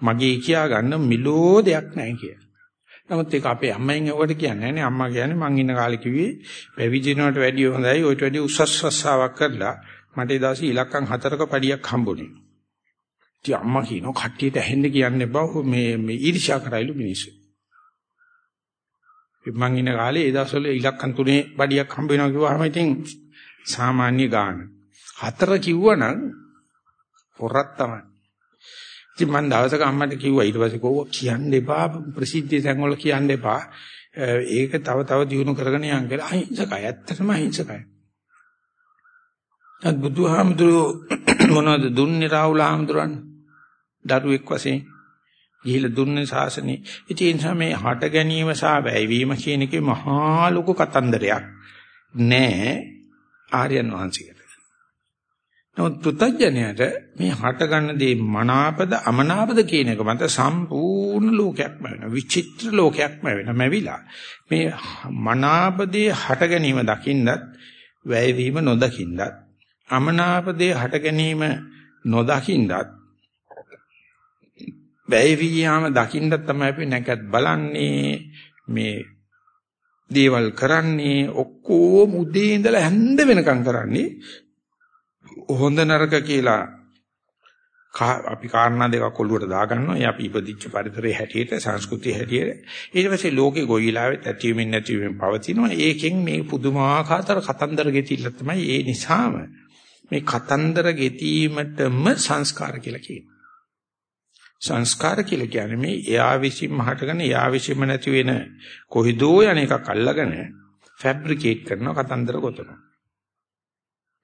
මගේ කියා ගන්න මිලෝ දෙයක් නැහැ කියලා. නමුත් ඒක අපේ අම්මෙන් ඒවට කියන්නේ නැහැ අම්මා කියන්නේ මං ඉන්න කාලේ කිව්වේ පැවිදිනවට වැඩිය හොඳයි ඔයිට වැඩිය උසස් රස්සාවක් කරලා මට ඒ දවසේ ඉලක්කම් හතරක පඩියක් හම්බුනේ. ඉතින් අම්මා කියනවා කට්ටියට ඇහෙන්න කියන්නේ බව මේ මේ ඊර්ෂ්‍යා කරයිලු මිනිස්සු. මං ඉන්න කාලේ ඒ දවස්වල ඉලක්කම් තුනේ පඩියක් හම්බ වෙනවා කිව්වහම ඉතින් සාමාන්‍ය ගාන. හතර කිව්වනම් පොරක් තමයි. ඉතින් මම දවසක අම්මට කිව්වා ඊට පස්සේ කොහොම කියන්න එපා ප්‍රසිද්ධ තැන්වල කියන්න එපා. ඒක තව තව දියුණු කරගෙන යන්න කියලා අහිංසකයි. ඇත්තටම අහිංසකයි. අද බුදුහාමුදුරුවෝ මොනවද දුන්නේ රාහුල හාමුදුරන්? දරුවෙක් වශයෙන් ගිහිලා දුන්නේ ශාසනේ. ඉතින් ඒ නිසා මේ හට ගැනීම සහ වැයවීම කියන එකේ මහා ලොකු කතන්දරයක් නෑ ආර්යයන් වහන්සේට. නමුත් පුතඥයට මේ හට ගන්න දේ මනාපද අමනාපද කියන එක මත සම්පූර්ණ ලෝකයක්ම වෙනවා. විචිත්‍ර ලෝකයක්ම වෙනවා. මැවිලා. මේ මනාපදේ හට ගැනීම දකින්නත් වැයවීම නොදකින්නත් අමනාපදේ හට ගැනීම නොදකින්නත් වැයවියාම දකින්නත් තමයි අපි නැකත් බලන්නේ මේ දේවල් කරන්නේ ඔක්කොම උදේ ඉඳලා හැන්ද වෙනකම් කරන්නේ හොඳ නරක කියලා අපි කාරණා දෙකක් ඔළුවට දාගන්නවා. ඒ අපි ඉපදිච්ච පරිසරයේ හැටියට, සංස්කෘතිය හැටියට. ඊට පස්සේ ලෝකේ ගොයිලාවෙත් ඇතිවීමෙන් නැතිවීමෙන් පවතිනවා. ඒකෙන් මේ පුදුමාකාර කතන්දර ගෙතිල්ල තමයි ඒ නිසාම මේ කතන්දර ගෙතීමටම සංස්කාර කියලා කියනවා. සංස්කාර කියලා කියන්නේ මේ එයා විසින්ම හටගෙන එයා විසින්ම නැති වෙන කොහිදෝ යන එකක් අල්ලගෙන ෆැබ්‍රිකේට් කරන කතන්දර ගොතනවා.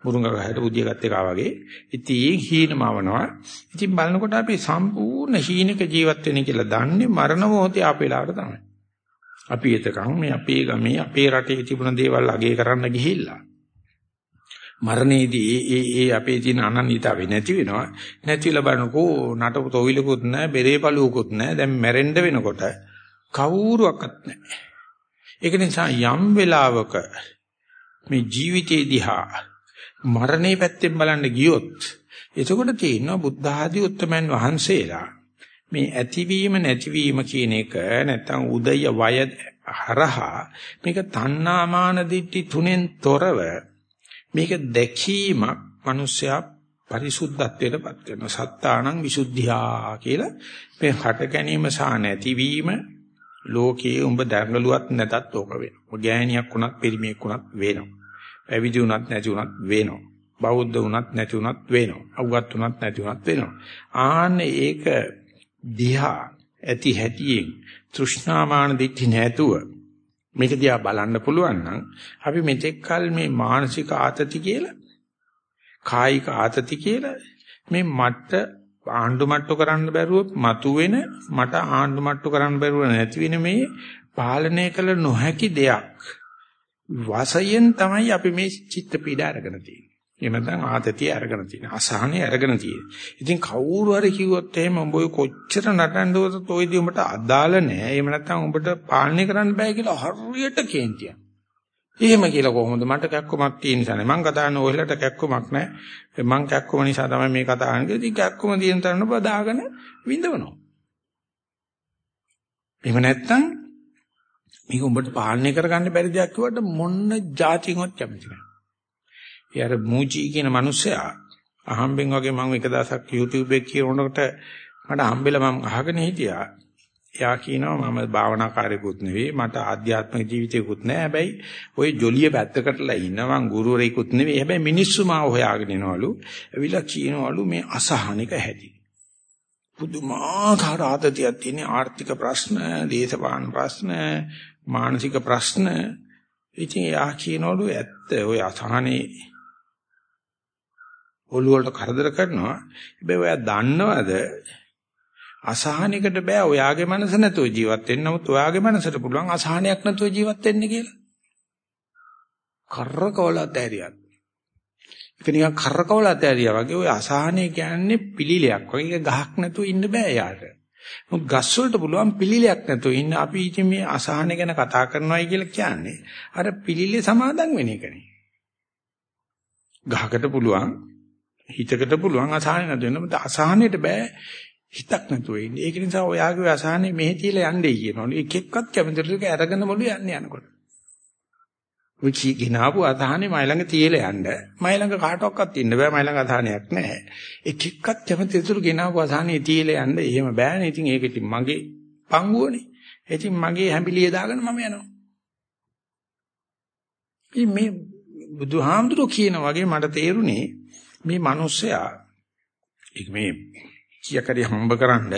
මුරුංග ගහට බුදිය ගත්ත එකා වගේ. ඉතින් හීනමවනවා. ඉතින් බලනකොට අපි සම්පූර්ණ හීනක ජීවත් වෙන්නේ කියලා දන්නේ මරණ මොහොතේ ආපෙලාවට තමයි. අපි එතකන් මේ අපේ ගමේ අපේ රටේ තිබුණ දේවල් අගේ කරන්න ගිහිල්ලා මරණයේදී ඒ ඒ අපේ තියෙන අනන්‍යතාවය නැති වෙනවා. නැතිලා බලනකෝ නටපු තොවිලකුත් නැහැ, බෙරේ පළුවකුත් නැහැ. දැන් මැරෙන්න වෙනකොට කවුරුවක්වත් නැහැ. ඒක නිසා යම් වෙලාවක මේ ජීවිතේ දිහා මරණේ පැත්තෙන් බලන්න ගියොත් එතකොට තියෙනවා බුද්ධ ආදී උත්තමයන් වහන්සේලා මේ ඇතිවීම නැතිවීම කියන එක නැත්තම් උදය වය හරහා මේක තණ්හාමාන දිට්ඨි තුනෙන් තොරව මේක දැකීමක් මිනිස්සයා පරිසුද්ධත්වයටපත් කරනවා සත්තානං විසුද්ධියා කියලා මේ හට ගැනීම සහ නැතිවීම ලෝකයේ උඹ දඟලුවත් නැතත් ඕක වෙනවා. ගෑණියක් වුණත් පිරිමියෙක් වුණත් වෙනවා. පැවිදි වුණත් නැති වුණත් වෙනවා. බෞද්ධ වුණත් නැති වුණත් වෙනවා. අවුගත් වුණත් නැති වුණත් වෙනවා. ආන්න ඒක දිහා ඇති හැටියෙන් තෘෂ්ණාමාන දිට්ඨි නැතුව මේක දිහා බලන්න පුළුවන් නම් අපි මෙතෙක් කල මේ මානසික ආතති කියලා කායික ආතති කියලා මේ මට ආණ්ඩු මට්ටු කරන්න බැරුව මතුවෙන මට ආණ්ඩු මට්ටු කරන්න බැරුව නැති වෙන මේ පාලනය කළ නොහැකි දෙයක් වශයෙන් තමයි අපි මේ චිත්ත පීඩ අරගෙන තියෙන්නේ. එහෙම නැත්නම් ආතතිය අරගෙන තියෙන්නේ. අසහනය අරගෙන තියෙන්නේ. ඉතින් කවුරු හරි කිව්වොත් එහෙම උඹ ඔය කොච්චර නටන්නවද ඔයදී උඹට අදාළ නැහැ. එහෙම නැත්නම් උඹට පාලනය කරන්න බෑ කියලා හරියට කේන්තියක්. එහෙම කියලා කොහොමද මට කැක්කමක් තියෙන නිසා නේ මං කතා කරන ඔයලට කැක්කමක් නැහැ මං කැක්කම නිසා තමයි මේ කතා කරන්නේ ඉතින් කැක්කම තියෙන තරන බදාගෙන විඳවනවා එහෙම නැත්තම් මේක උඹට පාලනය කරගන්න බැරි දෙයක් කිව්වට මොන්න જાතියවත් කැමති නැහැ. ඒ අර මූචි කියන මිනිස්සයා අහම්බෙන් වගේ මම එක දවසක් YouTube එකේ කියනකොට මට හම්බෙලා මම අහගෙන හිටියා. එයා කියනවා මම භාවනාකාරයෙකුත් නෙවෙයි මට ආධ්‍යාත්මික ජීවිතයකුත් නැහැ. හැබැයි ওই ජොලිය පැත්තකටලා ඉන්නවා මං ගුරුවරයෙකුත් නෙවෙයි. හැබැයි මිනිස්සු මාව හොයාගෙන එනවලු. එවිලා කියනවලු මේ අසහනික හැටි. පුදුමාකාර ආතතියක් තියෙන ආර්ථික ප්‍රශ්න දේශපාලන ප්‍රශ්න මානසික ප්‍රශ්න ඉතින් එයා කියනවලු ඇත්ත ඔය අසහනේ ඔළුවට කරදර කරනවා හැබැයි ඔයා දන්නවද අසහනයකට බෑ ඔයාගේ මනස නැතුව ජීවත් වෙන්න. නමුත් ඔයාගේ මනසට පුළුවන් අසහනයක් නැතුව ජීවත් වෙන්න කියලා. කරකවලත් ඇරියක්. ඒක නිකන් කරකවලත් ඇරියා වගේ ඔය අසහනය කියන්නේ පිළිලයක් වගේ. ඒක ගහක් නැතුව ඉන්න බෑ යාට. මොකද ගස් වලට පුළුවන් පිළිලයක් නැතුව ඉන්න. අපි ඉතින් මේ අසහන ගැන කතා කරනවායි කියලා කියන්නේ අර පිළිලේ සමාදන් වෙන එකනේ. ගහකට පුළුවන් හිතකට පුළුවන් අසහන නැතුව වෙන. අසහනෙට බෑ හිතක් නැතුව ඉන්නේ. ඒක නිසා ඔයාගේ අසහනේ මෙහෙ තියලා යන්නේ කියනවලු. එක එක්කත් කැමතිලක අරගෙන මොළු යන්නේ යනකොට. ඔය කී ගినాපු අසහනේ මයි ළඟ තියලා යන්න. මයි ළඟ කාටවත් ඉන්න බෑ. මයි ළඟ අසහනයක් නැහැ. එක එක්කත් කැමතිලක ගినాපු අසහනේ තියලා යන්න. එහෙම බෑනේ. ඉතින් ඒක ඉතින් මගේ පංගුවනේ. ඉතින් මගේ හැඹිලිය දාගෙන මම යනවා. ඉතින් මේ බුදුහාමුදුරුවෝ කියන වගේ මට තේරුනේ මේ මිනිස්සයා ඒක මේ කීයකරි හම්බකරනද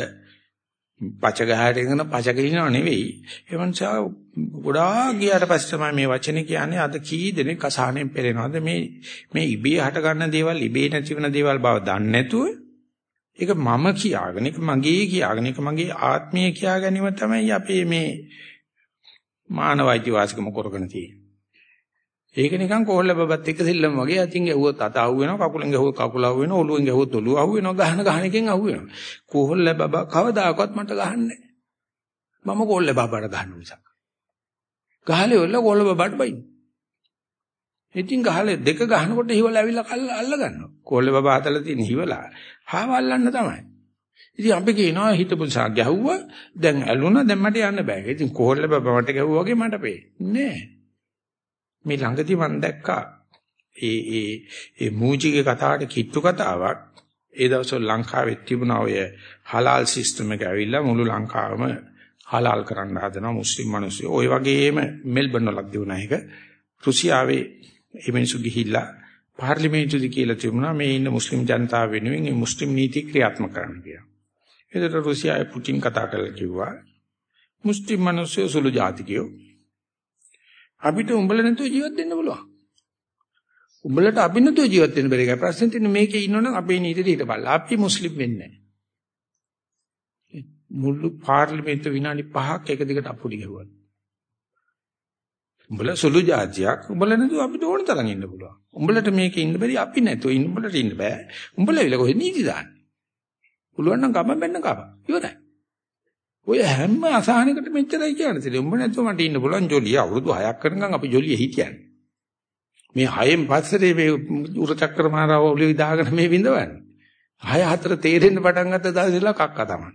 පච ගහට ඉඳන පච කිනව නෙවෙයි. ඒ මනුස්සයා ගොඩාක් ගියාට පස්සේ තමයි මේ වචනේ කියන්නේ අද කී දෙනෙක් අසහනෙන් පෙළෙනවද? මේ මේ ඉබේ හට ගන්න දේවල් ඉබේ නැති වෙන දේවල් බව දන්නේ නැතුව ඒක මම කියාගෙන ඒක මගේ කියාගෙන ඒක මගේ ආත්මය කියා ගැනීම තමයි අපේ මේ මානවයිති වාසිකම කරගෙන තියෙන්නේ. ඒක නිකන් කොහොල්ල බබත් එක්ක සෙල්ලම් වගේ අතින් ගැහුවොත් අත අහු වෙනවා කකුලෙන් ගැහුවොත් කකුල අහු වෙනවා ඔළුවෙන් ගැහුවොත් ඔළුව අහු වෙනවා ගහන ගහන එකෙන් අහු වෙනවා. කොහොල්ල බබ කවදාකවත් මට ගහන්නේ මම කොහොල්ල බබට ගහන්න නිසා ගහලේ වල කොහොල්ල බබට බයින්. ඉතින් ගහලේ දෙක ගහනකොට හිවල ඇවිල්ලා කල්ල අල්ල ගන්නවා. කොහොල්ල බබ හතලා තියෙන හිවලා හාව අල්ලන්න තමයි. ඉතින් අපි කියනවා හිතපු සා ගැහුවා දැන් ඇලුනා දැන් මට යන්න බෑ. ඉතින් කොහොල්ල බබ මට ගැහුවා වගේ මට පේන්නේ නෑ මේ ළඟදී මම දැක්කා ඒ ඒ ඒ මූජිගේ කතාවට කිට්ටු කතාවක් ඒ දවස්වල ලංකාවේ තිබුණා ඔය හලාල් සිස්ටම් එක ඇවිල්ලා මුළු ලංකාවම හලාල් කරන්න හදනවා මුස්ලිම් මිනිස්සු. ওই වගේම මෙල්බන් වලත් දිනුනා එක. රුසියාවේ මේ මිනිස්සු ගිහිල්ලා පාර්ලිමේන්තුවේදී කියලා තිබුණා මේ ඉන්න මුස්ලිම් ජනතාව වෙනුවෙන් මේ මුස්ලිම් නීති ක්‍රියාත්මක කරන්න කියලා. ඒකට රුසියාවේ පුටින් කතා කරලා කිව්වා මුස්ලිම් මිනිස්සු සුළු ජාතිකයෝ අපිට උඹල නැතුව ජීවත් වෙන්න පුළුවන්. උඹලට අපි නැතුව ජීවත් වෙන්න බැරි එකයි ප්‍රශ්නේ තියෙන්නේ මේකේ ඉන්නවනම් අපේ නීතියට හිටපල්ලා. අපි මුස්ලිම් වෙන්නේ නැහැ. මුළු පාර්ලිමේන්තුව විනාඩි 5ක් එක දිගට අපුඩි ගැහුවා. උඹලා සුළු જાතියක්. උඹලා නේද අපිට ඕන තරම් ඉන්න පුළුවන්. උඹලට මේක ඉන්න බැරි අපි නැතුව ඉන්න උඹලට ඉන්න බෑ. උඹලා විල කොහෙද නීති දාන්නේ? පුළුවන් නම් කම බෙන්න කම. ඉවරයි. ඔය හැම අසහනයකට මෙච්චරයි කියන්නේ. ඉතින් උඹ නැතුව මට ඉන්න පුළුවන් ජොලිය අවුරුදු 6ක් කරනකම් අපි ජොලිය හිටියන්නේ. මේ හයෙන් පස්සේ මේ උරචක්‍ර මාරාව ඔලිය දාගෙන මේ විඳවන්නේ. හය හතර තේරෙන්න පටන් ගත්ත දවසේලා කක්ක තමයි.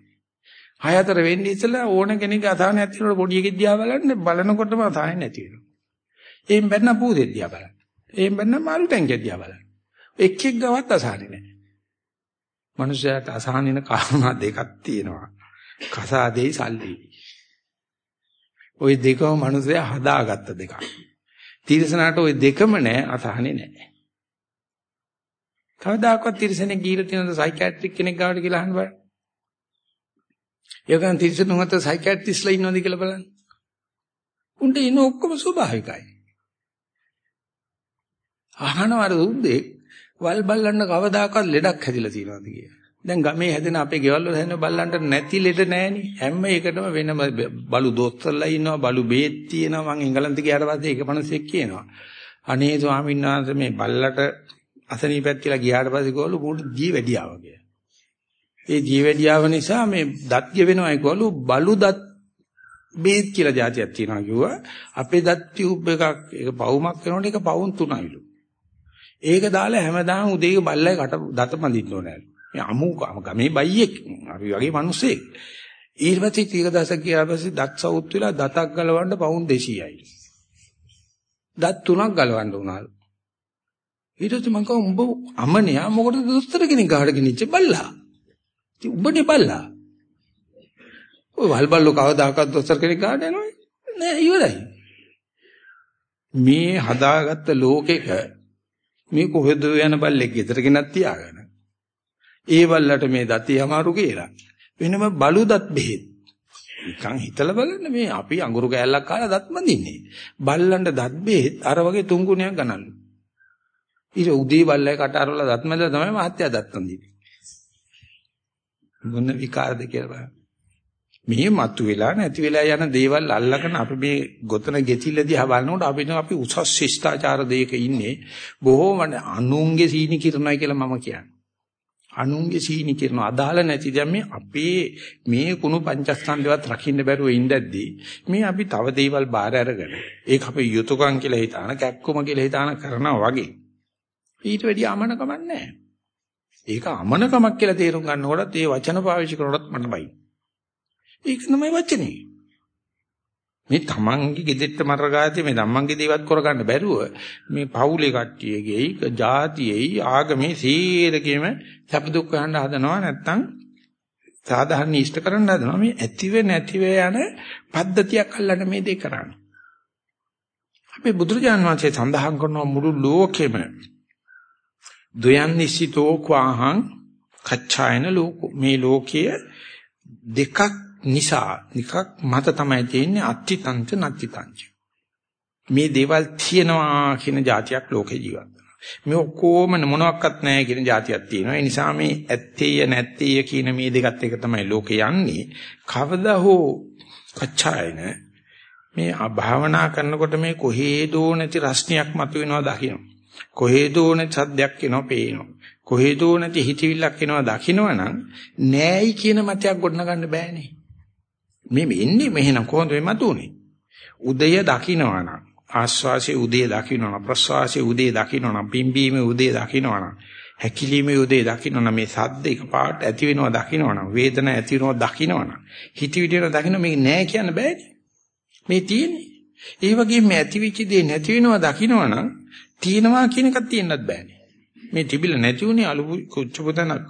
හය හතර වෙන්නේ ඉස්සලා ඕන කෙනෙක් අසහනයක් තියෙනකොට පොඩි එකෙක් දිහා බලන්න බලනකොටම අසහනය නැති වෙනවා. එයින් බැන්න පූදෙක් දිහා බලන්න. එයින් බැන්න මාළු ටැංකියක් දිහා බලන්න. එක් එක් ගවත් අසහනේ නැහැ. මනුෂයාට අසහනින කාරණා දෙකක් තියෙනවා. කසාදේ සල්ලි. ওই දෙකම මනුස්සයා හදාගත්ත දෙකක්. තිරසනාට ওই දෙකම නැහැ අසහනේ නැහැ. කවදාකවත් තිරසනේ ගිහිල්ලා තියෙනද සයිකියාට්‍රික් කෙනෙක් ගාවට කියලා අහන්න බෑ. යකන් තිරසනුන් අතර සයිකියාට්‍රිස්ලා ඉන්නවද කියලා බලන්න. උන්ට ඉන්න ඔක්කොම ස්වභාවිකයි. අහනවර උද්දේ වල් බල්ලන්න කවදාකවත් ලෙඩක් හැදිලා තියෙනවද කියලා. දැන් ගමේ හැදෙන අපේ ගෙවල් වල හැදෙන බල්ලන්ට නැති ලෙඩ නැහෙනි. හැම එකටම වෙනම බලු දොස්තරලා ඉන්නවා, බලු බේත් තියෙනවා. මං එංගලන්ත ගියාට පස්සේ ඒක මිනිස්සෙක් කියනවා. අනේ ස්වාමීන් වහන්සේ මේ බල්ලට අසනීපයක් කියලා ගියාට පස්සේ ගෝලු පොඩි දී වැඩියාව කියලා. ඒ දී වැඩියාව නිසා මේ දත් ගෙවෙනවා ඒකවලු බලු දත් බේත් කියලා જાතියක් තියෙනවා කිව්වා. අපේ දත් ටියුබ් එකක් ඒක පවුමක් වෙනකොට ඒක පවුන් තුනයිලු. ඒක දාලා හැමදාම උදේ බල්ලයි කට දත බඳින්න ඕනෑලු. මේ අමු ගමේ බයියෙක් අපි වගේ මිනිස්සෙක්. ඊට පස්සේ ටික දවසක් ගියා පස්සේ දත් සවුත් වෙලා දතක් ගලවන්න පවුන් 200යි. දත් තුනක් ගලවන්න උනාලු. ඊට පස්සේ මං කව උඹ අමනියා මොකටද දොස්තර කෙනෙක් ගහට ගෙනිච්ච බල්ලා. ඉතින් උඹනේ බල්ලා. ඔය වල්බල්ලෝ කවදාකවත් දොස්තර කෙනෙක් ගහට යනවද? නෑ ඉවරයි. මේ හදාගත්ත ලෝකෙක මේ කොහෙද යන බල්ලෙක් ගෙදර ගෙනත් තියාගෙන ඒ වල්ලට මේ දතිය අමාරු කියලා. වෙනම බලු දත් බෙහෙත්. නිකන් හිතලා බලන්න මේ අපි අඟුරු කෑල්ලක් කාලා දත් මඳින්නේ. බල්ලන්ට දත් බෙහෙත් අර වගේ තුන් ගුණයක් ගන්නලු. ඊට උදේ බල්ලයි කට අරවලා දත් මැදලා තමයි මහත්ය දත් මඳින්නේ. මොන විකාරද කියලා බලන්න. මේ මතු වෙලා නැති වෙලා යන දේවල් අල්ලගෙන අපි මේ ගොතන ගෙතිල්ල දිහා බලනකොට අපි අපි උසස් ශිෂ්ටාචාර දෙයක ඉන්නේ බොහෝම අනුන්ගේ සීනි කිරණයි කියලා මම කියන්නේ. අනුන්ගේ සීනි කරන අදාළ නැති දැන් මේ අපේ මේ කුණු පංචස්කන්ධවත් රකින්න බැරුව ඉඳද්දී මේ අපි තව දේවල් බාර අරගෙන ඒක අපේ යුතුයකම් කියලා හිතාන කැක්කුම කියලා හිතාන කරනවා වගේ ඊට වැඩි අමනකමක් නැහැ. ඒක අමනකමක් කියලා තේරුම් ගන්නකොටත් ඒ වචන පාවිච්චි කරනකොටත් මට බයි. ඒක තමයි වචනේ. මේ තමන්ගේ ගෙදෙට්ට මරගාතේ මේ ධම්මංගේ දේවත් කරගන්න බැරුව මේ පවුලේ කට්ටියගේ ජාතියේ ආගමේ සීරකෙම සැප දුක් ගන්න හදනවා නැත්තම් සාධාරණ ඉෂ්ට කරන්න හදනවා. මේ ඇතිව නැතිව යන පද්ධතියක් අල්ලන්න මේ දෙක කරන්නේ. අපි බුදුරජාන් වහන්සේ සඳහන් කරන මුළු ලෝකෙම ද්වයන් නිසිතෝ කවාහං කච්චායන ලෝක. මේ ලෝකයේ දෙකක් නිසා නිකක් මත තමයි තියෙන්නේ අත්තිතංච නත්තිතංච. මේ දේවල් තියෙනවා කියන જાතියක් ලෝකේ ජීවත් මේ ඔක්කොම මොනවත් නැහැ කියන જાතියක් තියෙනවා. ඒ නිසා මේ ඇත්තේය නැත්තේය කියන මේ දෙකත් එක තමයි ලෝකේ යන්නේ. කවදා හෝ කච්චායන මේ භාවනා කරනකොට මේ කොහේදෝ නැති රස්නියක් මතුවෙනවා දකින්න. කොහේදෝ නැති සද්දයක් එනවා පේනවා. කොහේදෝ නැති හිතවිල්ලක් එනවා දකින්නවනම් නෑයි කියන මතයක් ගොඩනගන්න බෑනේ. මේ එන්නේ මෙහෙනම් කොහොමද මේ මතුනේ? උදය දකින්නවනම් ආස්වාසේ උදේ දකින්නවනම් ප්‍රස්වාසේ උදේ දකින්නවනම් පිම්බීමේ උදේ දකින්නවනම් හැකිලීමේ උදේ දකින්නවනම් මේ සද්ද එකපාරට ඇති වෙනවා දකින්නවනම් වේදන ඇති වෙනවා දකින්නවනම් හිත විදියට දකින්න මේක නෑ කියන්න බෑනේ. මේ තියෙන්නේ. ඒ වගේම ඇතිවිච්ච දේ නැති වෙනවා දකින්නවනම් තියෙනවා කියන එකක් තියෙන්නත් බෑනේ. මේ තිබිලා නැති උනේ අලු කුච්ච පුතනක්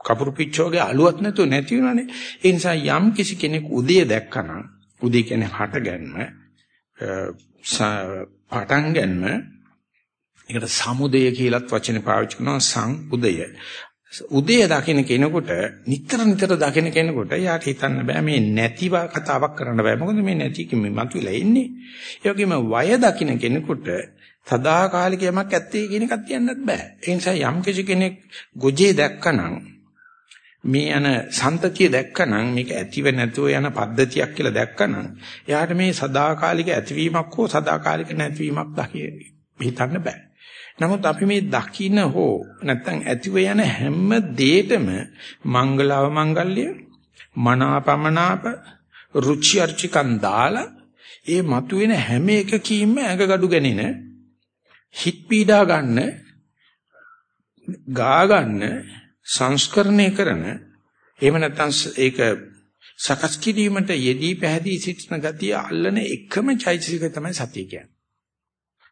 කපුරු පිච්චෝගේ අලුවත් නැතුව නැති වෙනවනේ. ඒ නිසා යම් කිසි කෙනෙක් උදේ දැක්කනම් උදේ කියන්නේ හට ගැනීම පටන් ගැනීම ඒකට සමුදය කියලත් වචනේ පාවිච්චි කරනවා සං උදය. උදේ දකින්න කෙනෙකුට නිතර නිතර දකින්න කෙනෙකුට යාට හිතන්න බෑ මේ නැතිව කතාවක් කරන්න බෑ. මොකද මේ නැති කිමේ මතුවලා ඉන්නේ. ඒ වගේම වය දකින්න කෙනෙකුට සදාකාලික යමක් ඇත්තේ කියන එකක් කියන්නත් බෑ. ඒ නිසා යම් කෙනෙක් ගොජේ දැක්කනම් මේ යන සන්තතිය දැක්කනම් මේක ඇතිව නැතුව යන පද්ධතියක් කියලා දැක්කනම් එයාට මේ සදාකාලික ඇතිවීමක් හෝ සදාකාලික නැතිවීමක් දකිය හිතන්න බෑ. නමුත් අපි මේ දකින්න හෝ නැත්තම් ඇතිව යන හැම දෙයකම මංගලව මංගල්‍ය මනාපමනාප රුචි අර්චිකන් දාලා ඒ මතුවෙන හැම එකකින්ම ඇඟගඩු ගැනින හිත පීඩා ගන්න ගා ගන්න සංස්කරණය කරන එහෙම නැත්නම් ඒක සකස් කිරීමට යෙදී පැහැදී සිටින ගතිය අල්ලන එකම චෛතසික තමයි සතිය කියන්නේ.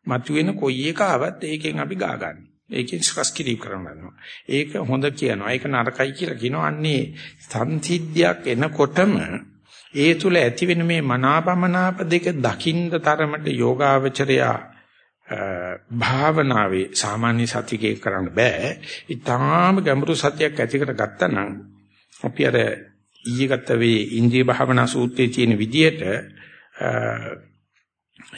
මතුවෙන කොයි එක ආවත් ඒකෙන් අපි ගා ගන්න. ඒකෙන් සකස් කිරීම කරනවා. ඒක හොඳ කියනවා. ඒක නරකයි කියලා කියනවා. අන්නේ සංසිද්ධියක් එනකොටම ඒ තුල ඇති වෙන මේ මනාපමනාප දෙක දකින්න තරමට යෝගාවචරයා භාවනාවේ සාමාන්‍ය සතියේ කරන්න බෑ. ඊටාම ගැඹුරු සතියක් ඇතිකට ගත්තා නම් අපි අර ඊයේ ගත්ත වේ ඉන්ද්‍රිය භාවනා සූත්‍රයේ තියෙන විදියට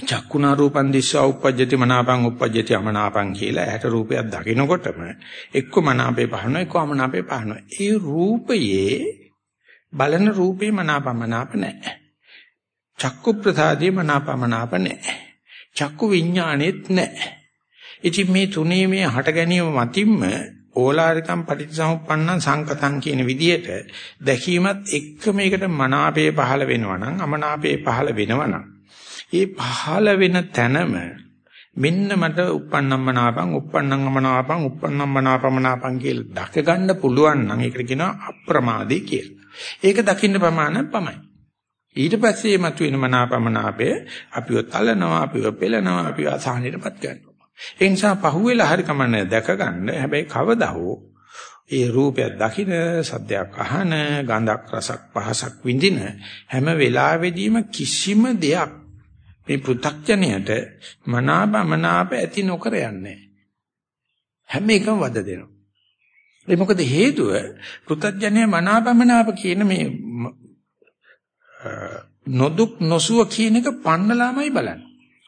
චක්කුණා රූපං දිස්වා උපජ්ජති මනාපං උපජ්ජති අමනාපං කියලා ඇහැට රූපයක් දකිනකොටම එක්ක මනාපේ පහනවා එක්ක අමනාපේ පහනවා. ඒ රූපයේ බලන රූපේ මනාපමනාප නැහැ. චක්කු ප්‍රසාදේ මනාපමනාප නැහැ. චක්කු විඥානෙත් නැහැ. ඉතින් මේ තුනේ මේ හට ගැනීම මතින්ම ඕලාරිකම් පටිච්චසමුප්පන්නං සංකතං කියන විදිහට දැකීමත් එක්ක මේකට මනාපේ පහළ වෙනවා නම් අමනාපේ පහළ වෙනවා නම් ඒ පහළ වෙන තැනම මෙන්න මට uppannammanapam uppannammanapam uppannammanapammanapam කියලා දක ගන්න පුළුවන් නම් ඒකට කියනවා අප්‍රමාදී කියලා. ඒක දකින්න ප්‍රමාණ පමයි. ඊට පස්සේ මතුවෙන මනාපමනාපය අපිව තලනවා අපිව පෙලනවා අපිව අසහනයටපත් කරනවා. ඒ නිසා පහුවෙලා හරි කමන්නේ දැක ගන්න. හැබැයි කවදා හෝ ඒ රූපයක් දකින සද්දයක් අහන ගන්ධක් රසක් පහසක් විඳින හැම වෙලාවෙදීම කිසිම දෙයක් මේ පෘ탁ජනයට මනාපමනාප ඇති නොකර යන්නේ හැම එකම වද දෙනවා ඒ මොකද හේතුව පෘ탁ජනය මනාපමනාප කියන මේ නොදුක් නොසුව කියන එක පන්නලාමයි බලන්නේ.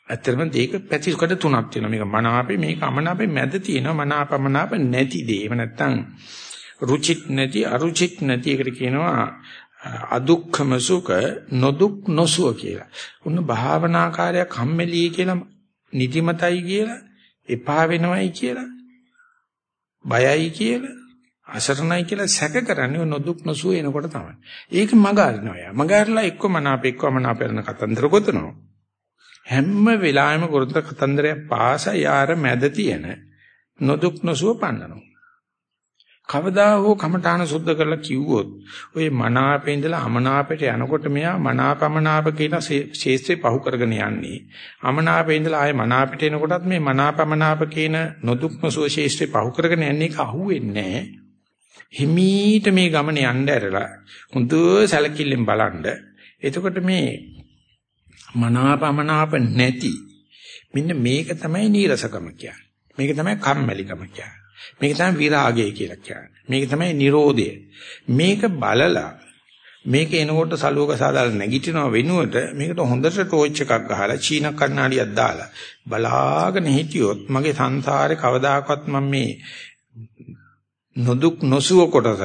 ඇත්තටම මේක පැතිකඩ තුනක් තියෙනවා. මේක මනාපේ මේක අමනාපේ මැද තියෙනවා. මනාපමනාප නැති දේ. එහෙම නැත්නම් රුචිත් නැති අරුචිත් නැති එකට කියනවා අදුක්ඛම සුඛ නොදුක් නොසුව කියලා. උන්න භාවනාකාරයක් හම්මෙලී කියලා නිදිමතයි කියලා එපා වෙනවයි කියලා බයයි කියලා අසරණයි කියලා සැක කරන්නේ නොදුක් නොසුව එනකොට තමයි. ඒක මග අරිනවා යා. මග අරලා එක්ක මනාප එක්ක මනාප කරන කතන්දර ගොතනවා. හැම වෙලාවෙම ගොරතර කතන්දරයක් පාස යාර මැද තියෙන නොදුක් නොසුව පන්නනවා. කවදා හෝ කමඨාන සුද්ධ කරලා කිව්වොත් ඔය මනාපේ ඉඳලා අමනාපයට යනකොට මෙයා මනාපමනාප කියන ශේෂ්ත්‍රේ පහු කරගෙන යන්නේ. අමනාපේ ඉඳලා ආයේ මනාපයට එනකොටත් මේ මනාපමනාප කියන නොදුක්ම සුව ශේෂ්ත්‍රේ පහු කරගෙන යන්නේ ඒක අහුවෙන්නේ හිමීට මේ ගමන යන්න ඇරලා හොඳ සැලකිල්ලෙන් බලන්න. එතකොට මේ මනාපමනාප නැති මෙන්න මේක තමයි නීරසකම කියන්නේ. මේක තමයි කම්මැලිකම කියන්නේ. මේක තමයි විරාගය කියලා කියන්නේ. මේක තමයි Nirodha. මේක බලලා මේක එනකොට සලුවක සාදාලා නැගිටිනව වෙනුවට මේකට හොඳට ටෝච් එකක් ගහලා චීන කන්නඩියක් දාලා බලාගෙන හිටියොත් මගේ සංසාරේ කවදාකවත් මම මේ නොදුක් නොසුව කොටස.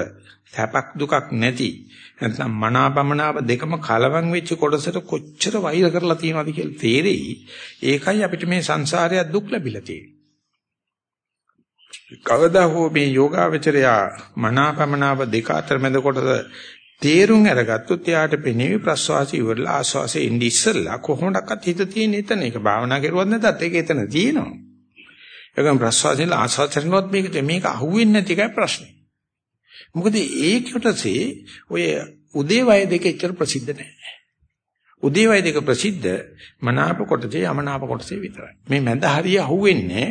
සැපක් දුකක් නැති. නැත්නම් මනාපමනාප දෙකම කලවම් වෙච්ච කොටසට කොච්චර වෛර කරලා තියෙනවද කියලා තේරෙයි. ඒකයි අපිට මේ සංසාරය දුක් ලැබිලා තියෙන්නේ. කවදා හෝ මේ යෝගාවචරයා මනාපමනාව දෙක අතර මැද කොටස තේරුම් අරගත්තොත් එයාට පෙනෙවි ප්‍රස්වාසී ඉවරලා ආස්වාසේ ඉඳි ඉස්සල්ලා කොහොමඩක්වත් හිත තියෙන එතන. ඒක භාවනා කරුවත් නැතත් ඒක එතන තියෙනවා. ඒකම ප්‍රස්වාසයෙන් ආස්වාසයෙන්වත් මේක මේක අහුවෙන්නේ නැති එකයි ප්‍රශ්නේ මොකද ඒ කොටසේ ඔය උදේ වය දෙක එච්චර ප්‍රසිද්ධ නැහැ උදේවයි දෙක ප්‍රසිද්ධ මනාප කොටසේ යමනාප කොටසේ විතරයි. මේ මැද හරිය අහුවෙන්නේ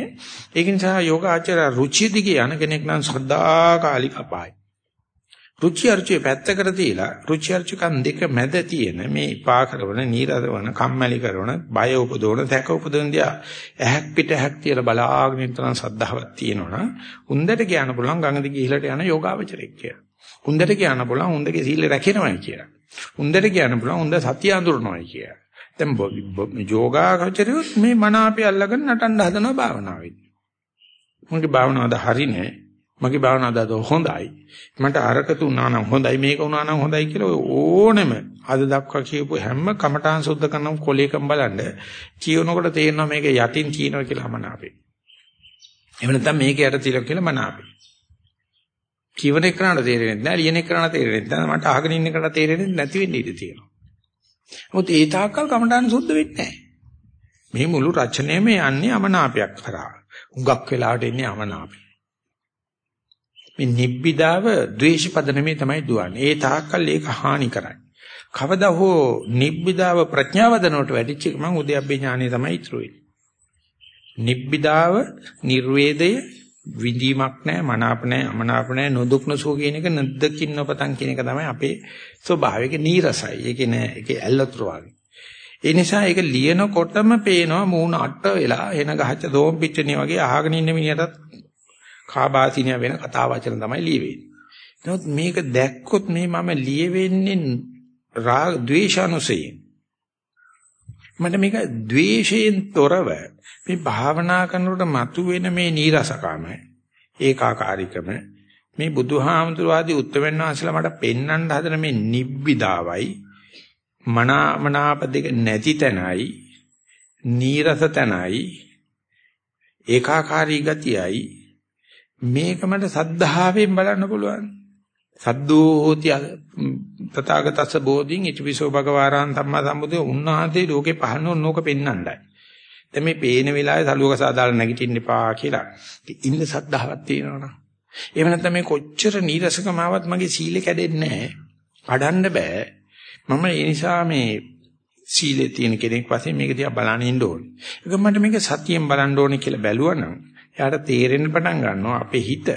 ඒක නිසා යෝගාචර රුචිය දිගේ යන කෙනෙක් නම් සදා කාලික අපායි. රුචි අරුචි පැත්තකට තියලා රුචි අරුචිකන් දෙක මැද තියෙන මේ පා කරන නීරදවන කම්මැලි කරන බය උපදවන තැක උපදවන දියා ඇහක් පිට ඇහක් තියලා බලාගෙන ඉන්න සද්ධාවක් තියෙනවනම් උන්දට කියන්න පුළුවන් ගඟ දිගේ ඉහළට යන යෝගාවචරයක් කියලා. උන්දට කියන්න පුළුවන් උන්දගේ සීල රැකෙනවයි කියලා. උන්දට කියන්න පුළුවන් උන්ද සතිය අඳුරනවායි කියලා. දැන් යෝගාචරියොත් මේ මන අපේ අල්ලගෙන නටන්න හදනවා භාවනාවෙන්. මොකද භාවනාවද හරිනේ. මගේ භාවනාව අද හොඳයි. මට අරක තුනා නම් හොඳයි මේක උනා නම් හොඳයි කියලා ඕනෙම අද දක්වා කියපු හැම කමඨාන් සුද්ධ කරන කොලේකම් බලන්න කියනකොට තේරෙනවා මේක යටින් කියනවා කියලා මනාපේ. එහෙම නැත්නම් මේක යට තියලා කියලා මනාපේ. කියවන එකට තේරෙන්නේ නැහැ ලියන එකට තේරෙන්නේ නැහැ මට අහගෙන ඉන්න එකට තේරෙන්නේ නැති වෙන්න ඉඩ තියෙනවා. මොකද ඒ තාක්කල් කමඨාන් සුද්ධ වෙන්නේ නැහැ. මේ මුළු රචනයම යන්නේ අමනාපයක් කරා. උඟක් වෙලාවට එන්නේ අමනාපය. මේ නිබ්බිදාව ද්වේෂ පදනමේ තමයි දුවන්නේ. ඒ තාක්කල් ඒක හානි කරයි. කවදා හෝ නිබ්බිදාව ප්‍රඥාවදනට වැඩිච්ච එක මම උද්‍යප්පේ ඥානෙ තමයි ඉතුරු වෙන්නේ. නිබ්බිදාව නිර්වේදය විඳීමක් නැහැ මනාප නැහැ අමනාප නැහැ නොදුක් නොසුව කියන එක නැද්දකින් නොපතන් කියන එක තමයි අපේ ස්වභාවයක නීරසයි. ඒකේ නෑ ඒකේ ඇල්ලතුරු වගේ. ඒ නිසා ඒක ලියනකොටම පේනවා මූණ අට වෙලා එන ගහච්ච දෝම් පිටණිය වගේ අහගෙන ඉන්න මිනිහටත් කාබාසිනිය වෙන කතා වචන තමයි ලියවෙන්නේ. නමුත් මේක දැක්කොත් මේ මම ලියවෙන්නේ රාග ද්වේෂානුසයෙන්. මට මේක ද්වේෂයෙන් තොරව මේ භාවනා කරනකොට මතුවෙන මේ නීරසකම ඒකාකාරීකම මේ බුදුහාමුදුරුවාදී උත්තරෙන් වහන්සේලා මට පෙන්වන්න හදන මේ නිබ්බිදාවයි මනාමනාප දෙක නැති තැනයි නීරස තැනයි ඒකාකාරී ගතියයි මේක මට සද්ධාවෙන් බලන්න පුළුවන්. සද්දෝ හෝති තථාගතස්ස බෝධින් ඉතිවිසෝ භගවාරාන් ධම්මා සම්බුදේ උන්වහන්සේ ලෝකේ පහළ නෝක පෙන්වන්නයි. දැන් මේ පේන වෙලාවේ සලුවක සාදාලා නැගිටින්න එපා කියලා. ඉන්න සද්ධාවක් තියෙනවනම්. එහෙම නැත්නම් මේ කොච්චර නීරසකමාවත් මගේ සීලෙ කැඩෙන්නේ නැහැ. කඩන්න බෑ. මම ඒ නිසා මේ සීලේ තියෙන කෙනෙක් වශයෙන් මේක දිහා බලන්න ඉන්න ඕනේ. ඒක මට මේක සතියෙන් බලන්න ඕනේ කියලා බැලුවනම් එයාට තේරෙන්න පටන් ගන්නවා අපේ හිත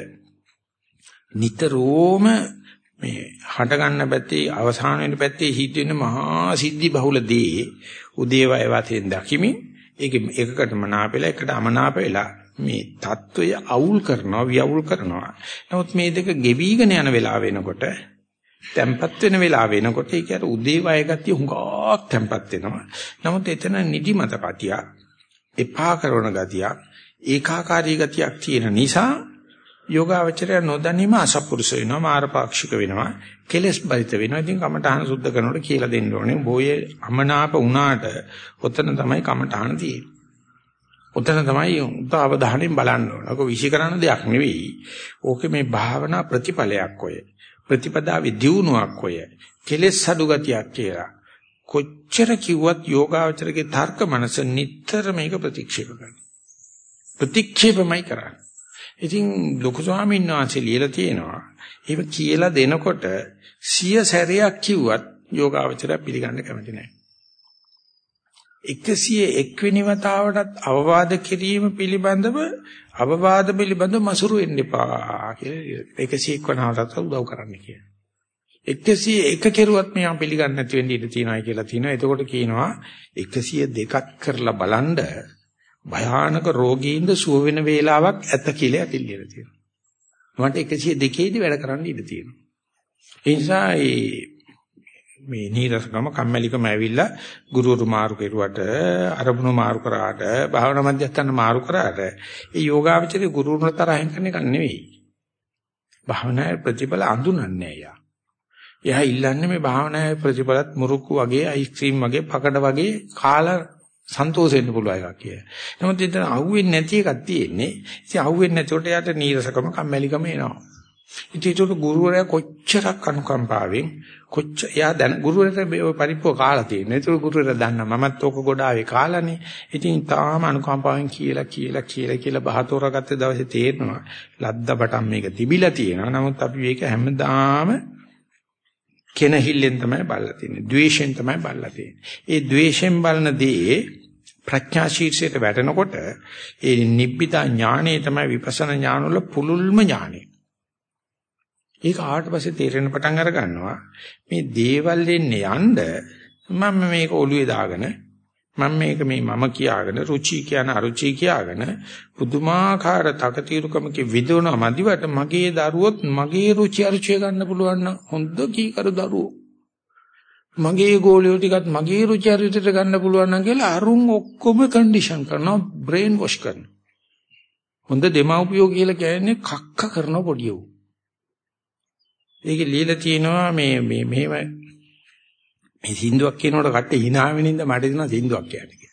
නිතරම මේ හට ගන්න පැත්තේ අවසාන වෙන පැත්තේ හිතෙන මහා සිද්ධි බහුල දේ උදේවය වතෙන් දකිමින් ඒක එකකට මනාපෙලා එකට අමනාප වෙලා මේ தত্ত্বය අවුල් කරනවා වියවුල් කරනවා. නමුත් මේ දෙක ගෙවිගෙන යන වෙලාව වෙනකොට තැම්පත් වෙන වෙලාව වෙනකොට ඒක අර උදේවය ගතිය හුඟක් තැම්පත් වෙනවා. නමුත් එතන නිදිමතපතිය එපා කරන ගතියක් ඒකාකාරී ගතියක් තියෙන නිසා යෝගාවචරය නොදැනීම අසපුරුෂ වෙනවා මාරපාක්ෂික වෙනවා කෙලස් බරිත වෙනවා ඉතින් කමඨහන සුද්ධ කරනකොට කියලා දෙන්න ඕනේ බොයේ අමනාප වුණාට ඔතන තමයි කමඨහන තියෙන්නේ ඔතන තමයි උත අවධානයෙන් බලන්න ඕන. ඔක විශ්ි කරන දෙයක් නෙවෙයි. ඕකේ මේ භාවනා ප්‍රතිඵලයක් ඔය. ප්‍රතිපදාවේ දියුණුවක් ඔය. කෙලෙස් අඩු ගතියක් කියලා. කොච්චර කිව්වත් යෝගාවචරගේ තර්ක මනස නිතර මේක ප්‍රතික්ෂේප කරනවා. ප්‍රතික්ෂේපමයි කරන්නේ. ඉතින් ලොකු ස්වාමීන් වහන්සේ ලියලා තියෙනවා. ඒක කියලා දෙනකොට සිය සැරයක් කිව්වත් යෝගාවචරය පිළිගන්න කැමති නැහැ. 101 වෙනි වතාවටත් අවවාද කිරීම පිළිබඳව අවවාද පිළිබඳව මසුරු වෙන්න එපා කියලා 101 වතාවටත් උදව් කරන්න කියලා. 101 කෙරුවත් මෙයා පිළිගන්නේ නැති වෙන්න ඉඩ තියෙනවා කියලා තියෙනවා. එතකොට කියනවා 102ක් කරලා බලන්න භයානක රෝගීන්ද සුව වෙන වේලාවක් ඇත කියලා ඇතිලියලා තියෙනවා. මට 102 දී වැඩ කරන්න ඉඩ තියෙනවා. ඒ නිසා මේ නීරසකම කම්මැලිකම ඇවිල්ලා ගුරුවරු මාරු කෙරුවට අරමුණු මාරු කරාට භාවනා මධ්‍යස්ථාන මාරු කරාට ඒ යෝගාවචරයේ ගුරුවරුන් තරහින් කරන එක නෙවෙයි. භාවනාවේ ප්‍රතිඵල අඳුනන්නේ යා. එයා ඉල්ලන්නේ මේ භාවනාවේ ප්‍රතිඵලත් මුරුක්කු වගේ අයිස්ක්‍රීම් වගේ පකඩ වගේ කාලා සන්තෝෂ වෙන්න පුළුවන් එකක් කිය. නමුත් එතන අහුවෙන්නේ නැති එකක් තියෙන්නේ. ඉතින් අහුවෙන්නේ නැතිකොට යාට නීරසකම කම්මැලිකම එනවා. ඉතින් ඒක ගුරුවරයා කොච්චරක් අනුකම්පාවෙන් කොච්චර එයා දැන ගුරුවරයාට ඔය පරිප්පුව කාලා තියෙනවා. ඒක ගුරුවරයා දන්නා මමත් ඕක ගොඩාවේ කාලානේ. ඉතින් තාම අනුකම්පාවෙන් කියලා කියලා කියලා කියලා බහතෝරාගත්ත දවසේ තේරෙනවා. ලද්දා බටම් මේක තිබිලා තියෙනවා. නමුත් අපි මේක හැමදාම කෙනහිල්ලෙන් තමයි බලලා තියෙන්නේ. ද්වේෂයෙන් තමයි බලලා තියෙන්නේ. ඒ ද්වේෂයෙන් බලන දේ ප්‍රඥා ශීර්ෂයට වැටෙනකොට ඒ නිබ්බිදා ඥානය තමයි විපස්සනා ඥාන වල පුලුල්ම ඥානය. ඒක ආවට පස්සේ තේරෙන පටන් අර ගන්නවා මේ දේවල් එන්නේ යන්න මම මේක ඔළුවේ දාගෙන මම මේක මේ මම කියාගෙන රුචි කියන අරුචි කියාගෙන පුදුමාකාර තකතිරුකමක විදෝන මදිවට මගේ දරුවොත් මගේ රුචි අරුචිය ගන්න පුළුවන් නම් හොඳ කීකරු දරුවෝ මගේ ගෝලියෝ ටිකත් මගේ රුචි අරුචියට ගන්න පුළුවන් නම් කියලා අරුන් ඔක්කොම කන්ඩිෂන් කරනවා බ්‍රේන් වොෂ් කරනවා හොඳ දෙමව්පියෝ කියලා කියන්නේ කක්ක කරන පොඩියෝ. ඒකේ লীලා තියෙනවා මේ මේ මෙහෙම මේ සින්දුවක් කියනකොට කට්ටිය hina වෙනින්ද මට දෙනවා සින්දුවක් කියන්නේ.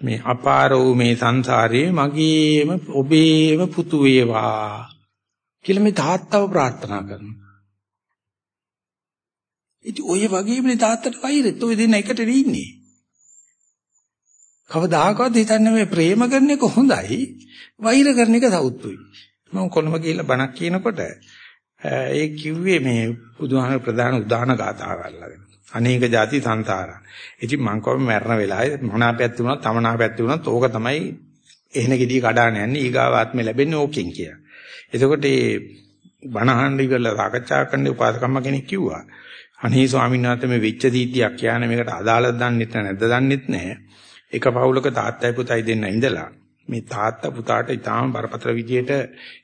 මේ අපාර වූ මේ සංසාරයේ මගේම ඔබේම පුතු වේවා කියලා මේ තාත්තව ප්‍රාර්ථනා කරනවා. ඉතින් ඔය වගේමනේ තාත්තට වෛරෙත් ඔය දෙන්න එකට ඉන්නේ. කවදාකවත් හිතන්නේ මේ ප්‍රේම කරන එක හොඳයි වෛර කරන එක සෞතුයි. මම කොළඹ ගිහිල්ලා බණක් කියනකොට ඒ කිව්වේ මේ බුදුහාම ප්‍රධාන උදාන ගාථාවක් අල්ලගෙන. අනේක ಜಾති සංසාරා. ඉතින් මං කොහොම මැරෙන වෙලාවේ මොනාපැත්ති වුණත් තමනාපැත්ති වුණත් ඕක තමයි එහෙන gediy කඩාන යන්නේ ඊගාව ආත්මෙ ලැබෙන්නේ ඕකෙන් කියලා. එතකොට මේ බණහන් ඉවරලා සාකච්ඡා කරන්න උපාසකම්ම කෙනෙක් කිව්වා. අනේ ස්වාමීන් වහන්සේ මේ වෙච්ච දීතියක් කියන්නේ මේකට අදාළද දන්නෙත් නැද්ද දන්නෙත් නැහැ. එක පවුලක තාත්තයි පුතයි දෙන්න ඉඳලා මේ තාත්තා පුතාට ඊටාම බරපතල විදියට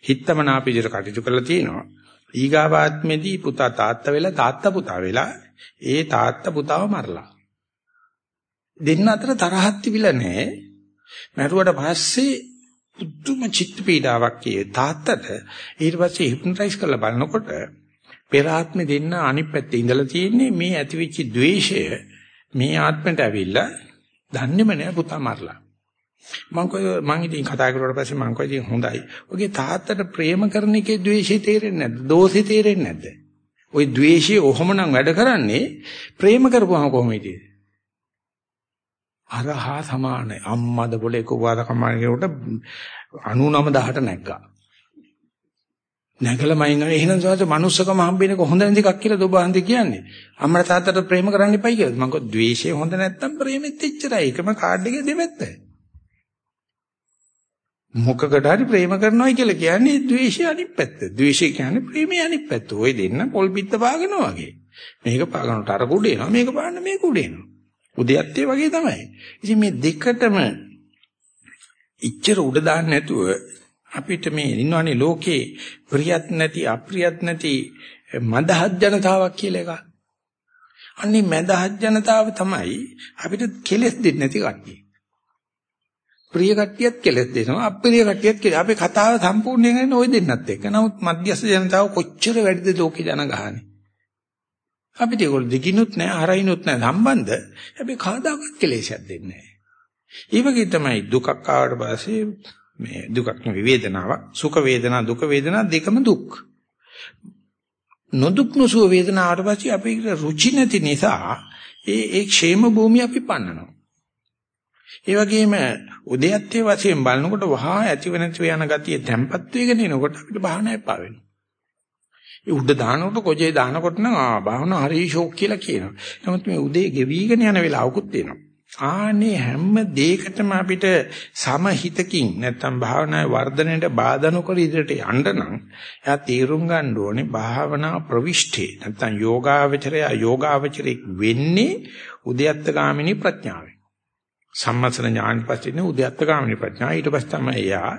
හිතමනා පිළිර කටයුතු කරලා තියෙනවා. ඊගාවාත්මෙදී පුතා තාත්තා වෙලා තාත්තා පුතා වෙලා ඒ තාත්තා පුතාව මරලා. දෙන්න අතර තරහක් තිබිලා නැහැ. මැරුවට පස්සේ පුදුම චිත්ත පීඩාවක් කියේ තාත්තට. ඊට පස්සේ හිප්නොටයිස් කරලා බලනකොට පෙර ආත්මෙ දෙන්න අනිත් පැත්තේ ඉඳලා තියෙන්නේ මේ ඇතිවෙච්ච द्वේෂය මේ ආත්මෙට ඇවිල්ලා දන්නේම නෑ පුතා මරලා. මං කොයි මං ඉතින් කතා කරුවාට පස්සේ මං කොයි ඉතින් හොඳයි. ඔගේ තාත්තට ප්‍රේම කරන එකේ द्वේෂය තේරෙන්නේ නැද්ද? දෝෂය තේරෙන්නේ නැද්ද? ওই द्वේෂය ඔහොමනම් වැඩ කරන්නේ ප්‍රේම කරපුවම කොහොමද අරහා සමානයි. අම්මද පොලේ කුවාද කමානේකට 99000ට නැග්ගා. නැගලා මයින් ගාන එහෙනම් සවස මනුස්සකම හම්බෙන්නේ කොහොඳ නැති එකක් කියලා දුබාන්ති කියන්නේ. අම්මලා තාත්තට ප්‍රේම කරන්න එපයි කියලා. මම කිව්වා ද්වේෂය හොඳ නැත්තම් ප්‍රේමෙත් එච්චරයි. එකම කාඩ් එකේ දෙපැත්තයි. මොකකට හරි ප්‍රේම කරනවා කියලා කියන්නේ ද්වේෂය අනිත් පැත්ත. ද්වේෂය කියන්නේ ප්‍රේමයේ අනිත් පැත්ත. ওই දෙන්න පොල් පිට පාගනවා වගේ. මේක පාගනට අර කුඩ එනවා මේක පාන්න මේ කුඩ එනවා. උදයත් ඒ වගේ තමයි. ඉතින් මේ දෙකටම ඉච්චර උඩ දාන්න නැතුව අපිට මේ ඉන්නවනේ ලෝකේ ප්‍රියත් නැති අප්‍රියත් නැති මදහත් ජනතාවක් කියලා එකක්. අන්නේ මදහත් ජනතාව තමයි අපිට කෙලෙස් දෙන්නේ නැති කට්ටිය. ප්‍රිය කට්ටියත් කෙලස් දෙනවා අප්‍රිය කට්ටියත් කෙලස්. අපේ කතාව සම්පූර්ණයෙන් කරන්නේ ওই දෙන්නත් එක්ක. නමුත් මධ්‍යස්ථ ජනතාව කොච්චර වැඩිද ලෝකේ ජන ගහන්නේ. අපිට ඒගොල්ලෝ දිගිනුත් නැහැ, හරයිනුත් නැහැ සම්බන්ධ. හැබැයි කවදාකවත් කෙලෙසක් දෙන්නේ නැහැ. තමයි දුකක් ආවට පස්සේ මේ දුකක් නෙවෙයි වේදනාවක්. සුඛ වේදනා, දුක වේදනා දෙකම දුක්. නොදුක් නොසුව වේදනාවට පස්සේ අපේ රුචි නැති නිසා ඒ ඒ ക്ഷേම භූමිය අපි පන්නනවා. ඒ වගේම උදයත්තේ වශයෙන් බලනකොට වහා ඇතිව නැතිව යන ගතිය තැම්පත් වෙගෙන එනකොට අපිට භාවනා එපා වෙනවා. ඒ උඩ දානකොට කොජේ දානකොට නම් ආ භාවනා හරි ෂෝක් කියලා කියනවා. නමුත් මේ උදේ ගෙවිගෙන යන වෙලාවකුත් එනවා. ආනේ හැම දෙයකටම අපිට සමහිතකින් නැත්තම් භාවනාවේ වර්ධනයට බාධා නොකර ඉදිරියට යන්න නම් එයා තීරුම් ගන්න ඕනේ භාවනා ප්‍රවිෂ්ඨේ. නැත්තම් යෝගාවචරය යෝගාවචරෙක් වෙන්නේ උද්‍යත්ත ගාමිනී ප්‍රඥාවෙන්. සම්මසන ඥාන පස්සේ උද්‍යත්ත ගාමිනී ප්‍රඥා ඊට පස්සේ තමයි එයා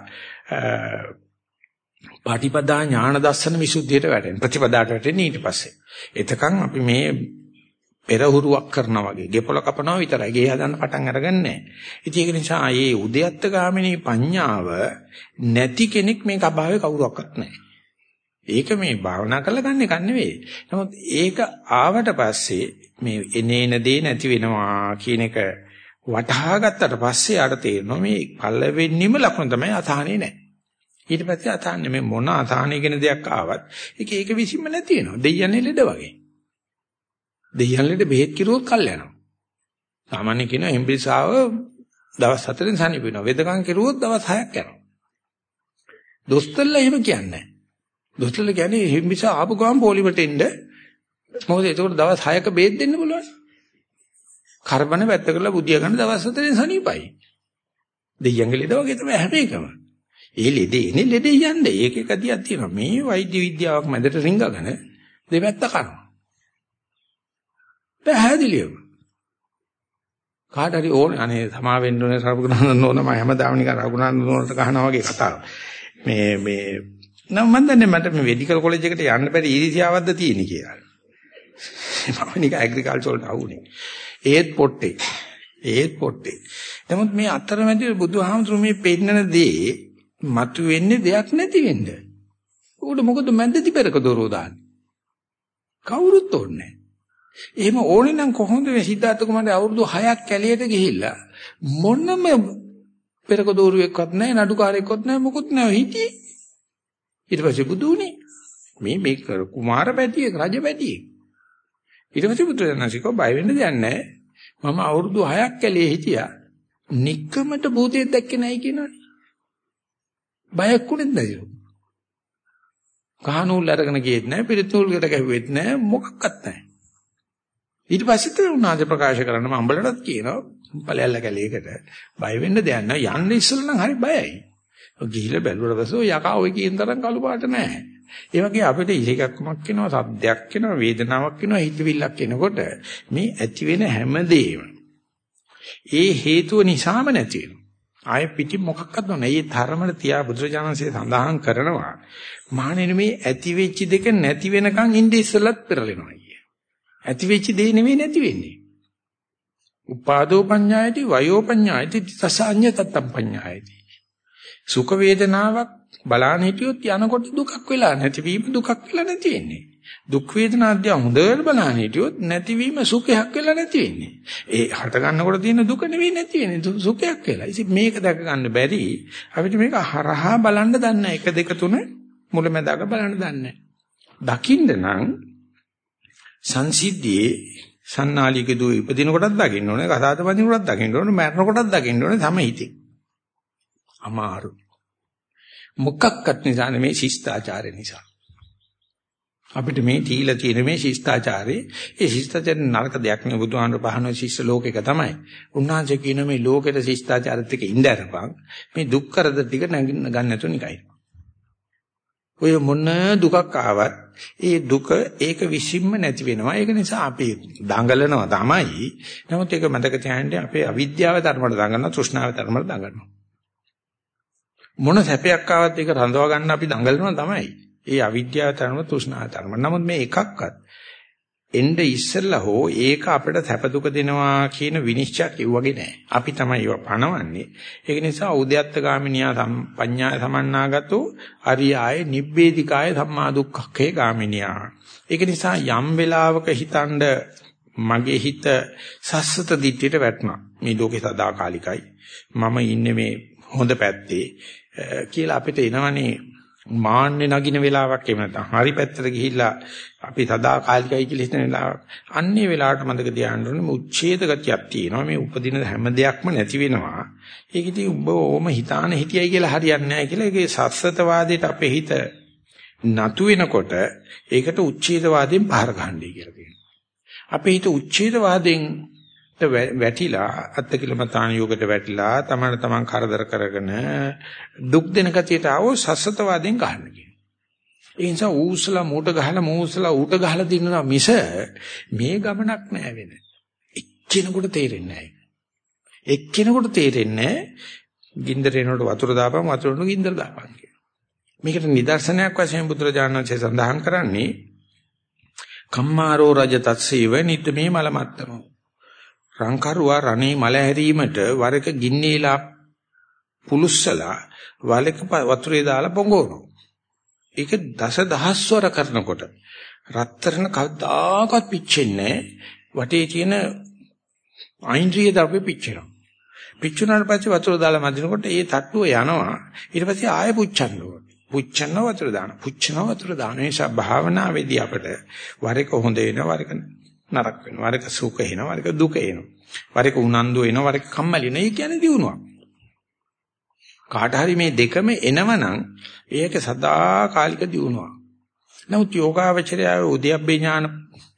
පාටිපදා ඥාන දර්ශන විසුද්ධියට වැටෙන ප්‍රතිපදාට වැටෙන්නේ ඊට පස්සේ. එතකන් අපි මේ පෙරහුරුවක් කරනවා වගේ ගෙපොල කපනවා විතරයි. ගේ හදන්න පටන් අරගන්නේ නැහැ. ඉතින් ඒක නිසා මේ උද්‍යත්ත ගාමිනී පඤ්ඤාව නැති කෙනෙක් මේක අභාවේ කවුරක්වත් නැහැ. ඒක මේ භාවනා කරලා ගන්න එක නෙවෙයි. නමුත් ඒක ආවට පස්සේ මේ එනේන දේ නැති වෙනවා කියන එක වටහා ගත්තට පස්සේ ආට තේරෙනවා මේ පළවෙනිම ලකුණ තමයි අසහනේ නැහැ. ඊට පස්සේ අසහනේ මේ මොන අසහනේ කියන දෙයක් ආවත් ඒක ඒක විසින්ම නැති වෙනවා. දෙයයන්ේ ලෙඩ වගේ. දෙයියන්ලට බෙහෙත් කිරුවොත් කල් යනවා. සාමාන්‍ය කියන එම්බිසාව දවස් 4ෙන් සනීප වෙනවා. වෙදකම් කිරුවොත් දවස් 6ක් යනවා. දොස්තරලා එහෙම කියන්නේ නැහැ. දොස්තරලා කියන්නේ එම්බිසා ආපු ගමන් පොලිමට එන්න මොකද ඒකට දවස් 6ක බෙහෙත් දෙන්න පුළුවන්. කරබන වැත්ත කරලා බුදියා ගන්න දවස් 4ෙන් සනීපයි. දෙයියන්ගේ ලෙඩ වගේ තමයි හැම එකම. ඒ ලෙඩේ එනේ ලෙඩේ යන්නේ. ඒක එක දියක් තියෙනවා. මේ වෛද්‍ය විද්‍යාවක් මැදට රිංගගෙන දෙපැත්ත කරනවා. පැහැදිලිවම. කාට හරි ඕනේ අනේ සමා වෙන්න ඕනේ සරුගුණානන්ද ඕන මම හැමදාම නිකන් රඝුනානන්ද ඕනට ගහනවා වගේ කතාව. මේ මේ නම් මන් දන්නේ මට මේ මෙඩිකල් කොලෙජ් එකට යන්න බැරි ඊරිසියාවක්ද තියෙන්නේ කියලා. මම නිකන් ඇග්‍රිකල්චර් වලට ආවුනේ. ඒත් පොට්ටේ. ඒත් පොට්ටේ. නමුත් මේ අතරමැදි බුදුහාමුදුරු මේ පෙන්නන දේ මතු වෙන්නේ දෙයක් නැති වෙන්න. උඩ මොකද මැද්දති පෙරක දොරෝ දාන්නේ? කවුරුත් ඕනේ එහෙම ඕනේ නම් කොහොමද මේ සිද්ධාර්ථ කුමාරට අවුරුදු 6ක් කැලියට ගිහිල්ලා මොනම පෙරක දෝරුවෙක්වත් නැහැ නඩුකාරයෙක්වත් නැහැ මොකුත් නැහැ හිටියේ. ඊට පස්සේ බුදුනේ මේ මේ කුමාර පැටියෙක් රජ පැටියෙක්. ඊට පස්සේ බුදුරජාණන්සිකෝ බය වෙන්න දෙයක් නැහැ. මම අවුරුදු 6ක් කැලියේ හිටියා. নিকකමට භූතයෙක් දැක්කේ නැහැ කියනවනේ. බයක් උනේද නැතිලු. කහනූල් අරගෙන ගියෙත් නැහැ, පිරිතූල්කට ගැහුවෙත් නැහැ, මොකක්වත් නැහැ. ඊට පස්සෙත් උන්වහන්සේ ප්‍රකාශ කරන්න මම අම්බලටත් කියනවා පළයල්ල කැලේකට බය වෙන්න දෙයක් නැහැ. යන්න ඉස්සෙල්ලා නම් හරි බයයි. ගිහිල්ලා බැලුවට පස්සේ යකා ඔය කියන තරම් කළු පාට නැහැ. ඒ වගේ අපිට ඉලක්කමක් වෙනවා, සද්දයක් වෙනවා, වේදනාවක් වෙනවා, හිතවිල්ලක් එනකොට මේ ඇති වෙන හැමදේම ඒ හේතුව නිසාම නැති වෙනවා. ආය පිටි මොකක්වත් නැහැ. මේ ධර්මවල තියා බුදුරජාණන්සේ සඳහන් කරනවා. මහණෙනි මේ ඇති වෙච්ච දෙක නැති වෙනකන් ඉඳි ඉස්සලත් පෙරලෙනවා කිය. ඇති වෙච්ච දේ නෙමෙයි නැති වෙන්නේ. උපාදෝ පඤ්ඤායති වයෝ පඤ්ඤායති තසඤ්ඤ තත්තම් පඤ්ඤායති. සුඛ වේදනාවක් බලාන හිටියොත් යනකොට දුකක් වෙලා නැතිවීම දුකක් වෙලා නැති වෙන්නේ. දුක් වේදනාද්‍ය හොඳට බලන්න හිටියොත් නැතිවීම සුඛයක් වෙලා නැති වෙන්නේ. ඒ හට ගන්නකොට තියෙන දුක නෙවෙයි නැති වෙන්නේ සුඛයක් වෙලා. ඉතින් මේක දැක ගන්න බැරි අපිට මේක හරහා බලන්න දන්නේ 1 2 3 මුලැමැදාක බලන්න දන්නේ දකින්න නම් සංසිද්ධියේ සන්නාලික දෝ ඉපදින කොටත් දකින්න ඕනේ, කසාද බඳින කොටත් දකින්න ඕනේ, මරණ කොටත් දකින්න ඕනේ තම හිතේ. අමාරු. මොකක්වත් නිසා නෙමේ ශිෂ්ටාචාරය නිසා. අපිට මේ තීල තියෙන මේ ශිෂ්ටාචාරේ ඒ ශිෂ්ටාචාර නරක දෙයක් නෙවෙයි බුදුහාමර පහන ශිෂ්ට ලෝකෙක තමයි. උන්වහන්සේ කියන මේ ලෝකෙට ශිෂ්ටාචාරත් එක්ක ඉඳ අරපන් මේ දුක් කරදර ටික නැගින්න ගන්න නැතුව නිකයි. ඔය මොන දුකක් ආවත් ඒ දුක ඒක විසින්ම නැති වෙනවා. ඒක නිසා අපි දඟලනවා තමයි. නමුත් ඒක මතක තියාගන්න අපේ අවිද්‍යාව ධර්මවල දඟලනවා, තෘෂ්ණාව ධර්මවල දඟලනවා. මොන සැපයක් ආවත් ඒක රඳවා ගන්න අපි දඟලනවා තමයි. ඒ අවිද්‍යාව ධර්ම, තෘෂ්ණාව ධර්ම. නමුත් මේ එකක්වත් එnde ඉස්සෙල්ලා හෝ ඒක අපිට සැප දුක දෙනවා කියන විනිශ්චයක් ඉව්වගේ නෑ. අපි තමයි ඒව පණවන්නේ. ඒක නිසා උද්‍යත්ත ගාමිනියා සම්පඤ්ඤාය සමන්නාගතෝ අරියාය නිබ්බේධිකාය සම්මා දුක්ඛේ ගාමිනියා. ඒක නිසා යම් වෙලාවක හිතනද මගේ හිත සස්සත දිට්ඨියට වැටුණා. මේ ලෝකේ සදාකාලිකයි. මම ඉන්නේ මේ හොඳ පැත්තේ කියලා අපිට එනවනේ මාන්නේ නගින වෙලාවක් එහෙම නැත්නම්. හරි පැත්තට ගිහිල්ලා අපි සදාකාලිකයි කියලා හිතන වෙලාවක්. අන්නේ වෙලාවට මතක තියාගන්න ඕනේ මේ උච්ඡේද ගතියක් තියෙනවා. මේ උපදින හැම දෙයක්ම නැති වෙනවා. ඒක ඉතින් ඔබ ඕම හිතාන හිටියයි කියලා හරියන්නේ නැහැ කියලා ඒකේ සස්සතවාදයට අපේ හිත නතු වෙනකොට ඒකට උච්ඡේදවාදයෙන් පහර ගන්නයි කියලා කියනවා. අපේ හිත උච්ඡේදවාදයෙන් වැටිලා අත්තිකිලමතාන යෝගයට වැටිලා තමන තමන් කරදර කරගෙන දුක් දෙන කතියට ආවෝ සස්සතවාදයෙන් ගන්න කියන. ඒ නිසා ඌසලා මූට ගහලා මූසලා ඌට ගහලා දිනනවා මිස මේ ගමනක් නෑ වෙන. එක්කිනෙකුට තේරෙන්නේ නෑ. එක්කිනෙකුට තේරෙන්නේ ගින්දර එනකොට වතුර දාපන් වතුර එනකොට ගින්දර දාපන් කියන. මේකට නිදර්ශනයක් වශයෙන් බුදුරජාණන් වහන්සේ සඳහන් කරන්නේ කම්මාරෝ රජ තත්සේව නිද්මේ මලමත්තමෝ රංකරුවා රණේ මල හැරීමට වරක ගින්නේලා පුලුස්සලා වලක වතුරේ දාලා පොඟවනවා. ඒක දස දහස්වර කරනකොට රත්තරන කවදාකවත් පිච්චෙන්නේ වටේ තියෙන අයින්ද්‍රිය ද්‍රව්‍ය පිච්චෙනවා. පිච්චුනාට පස්සේ වතුර දාලා මදිනකොට ඒ තට්ටුව යනවා. ඊට පස්සේ ආයෙ පුච්චන්න ඕනේ. පුච්චන වතුර දාන. පුච්චන වතුර දාන නිසා භාවනාවේදී අපිට වරක හොඳ වෙනවා වරක නරක වෙනවා. වරක සුඛ එනවා, වරක දුක එනවා. වරක උනන්දු එනවා, වරක කම්මැලි වෙනවා. ඒ කියන්නේ දිනුවක්. කාට හරි මේ දෙකම එනවනම් ඒක සදාකාලික දිනුවක්. නමුත් යෝගාවචරය උද්‍යප්පේ ඥාන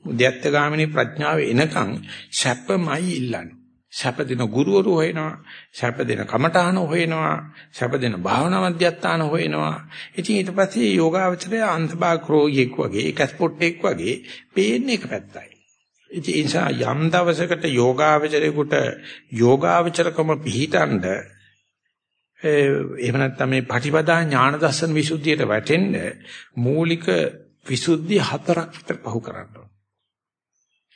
උද්‍යත්ත ගාමිනී ප්‍රඥාව එනකන් සැපමයි ඉල්ලන්නේ. සැප දෙන ගුරුවරු හොයනවා සැප දෙන කමඨාන හොයනවා සැප දෙන භාවනා මධ්‍යස්ථාන හොයනවා ඉතින් ඊට පස්සේ යෝගාවචරය අන්තභාග රෝගියෙක් වගේ කැස්පොට්ටෙක් වගේ පේන්නේ එක පැත්තයි ඉතින් ඒ නිසා යම් දවසකට යෝගාවචරේකට යෝගාවචරකම පිහිටන්ඩ එහෙම නැත්නම් මේ පටිපදා ඥාන දර්ශන විසුද්ධියට වැටෙන්න මූලික විසුද්ධි හතරක් විතර පහු කරන්න ඕන.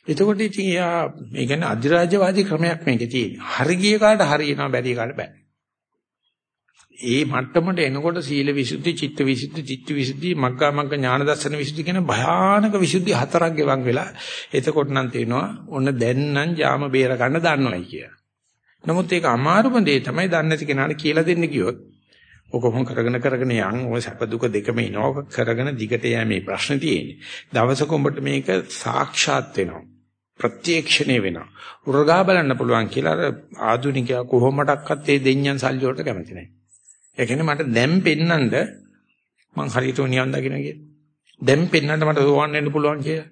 එතකොට ඉතින් යා මේ කියන්නේ අධිරාජ්‍යවාදී ක්‍රමයක් මේකේ තියෙන්නේ. හරි ගිය කාට හරියනවා බැරි කාට බෑ. ඒ මට්ටමට එනකොට සීල විසුද්ධි, චිත්ත විසුද්ධි, චිත්ත විසුද්ධි, මග්ගා මග්ග ඥාන දර්ශන විසුද්ධි කියන භයානක විසුද්ධි හතරක් ගෙවන් වෙලා එතකොට නම් තේනවා ඔන්න දැන් නම් ජාම බේර ගන්න දන්නවයි කිය. නමුත් ඒක අමාරුම දේ තමයි දන්නේ නැති කෙනාට කියලා දෙන්න කිව්වොත් ඔකොම කරගෙන කරගෙන යන් ඔය සැප දුක දෙකම ඉනෝක කරගෙන දිගට යෑමේ ප්‍රශ්න තියෙන්නේ. දවසක උඹට මේක සාක්ෂාත් වෙනවා. ප්‍රත්‍යක්ෂණේ වෙනවා. උරගා බලන්න පුළුවන් කියලා අර ආදුනිකයා කොහොමඩක්වත් ඒ දෙඤ්ඤන් සල්ලි වලට කැමති නැහැ. ඒ කියන්නේ මට දැන් පෙන්නඳ මං හරියට නිවන් දකින්න කියලා. දැන් පෙන්නඳ මට සෝවන් වෙන්න පුළුවන් කියලා.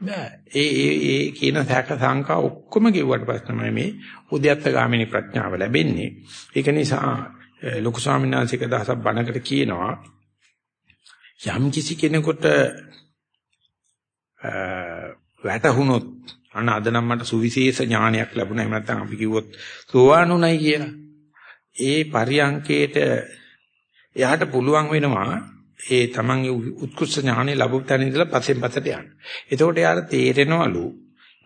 බෑ. ඒ ඒ ඒ කියන සැක සංකා ඔක්කොම ගෙවුවට පස්සේ තමයි මේ උද්‍යත්ත ගාමිනී ප්‍රඥාව ලැබෙන්නේ. ඒක නිසා ලොකු ස්වාමීන් වහන්සේක දහසක් බණකට කියනවා යම් කිසි කෙනෙකුට වැටහුනොත් අන්න අද නම් මට සුවිශේෂ ඥානයක් ලැබුණා. එහෙම නැත්නම් අපි කිව්වොත් සෝවානුණයි කියලා. ඒ පරියංකේට එයාට පුළුවන් වෙනවා ඒ තමන්ගේ උත්කෘෂ්ඨ ඥානෙ ලැබුව තැන ඉඳලා පස්සෙන් පස්සට යන්න. එතකොට එයාට තේරෙනවලු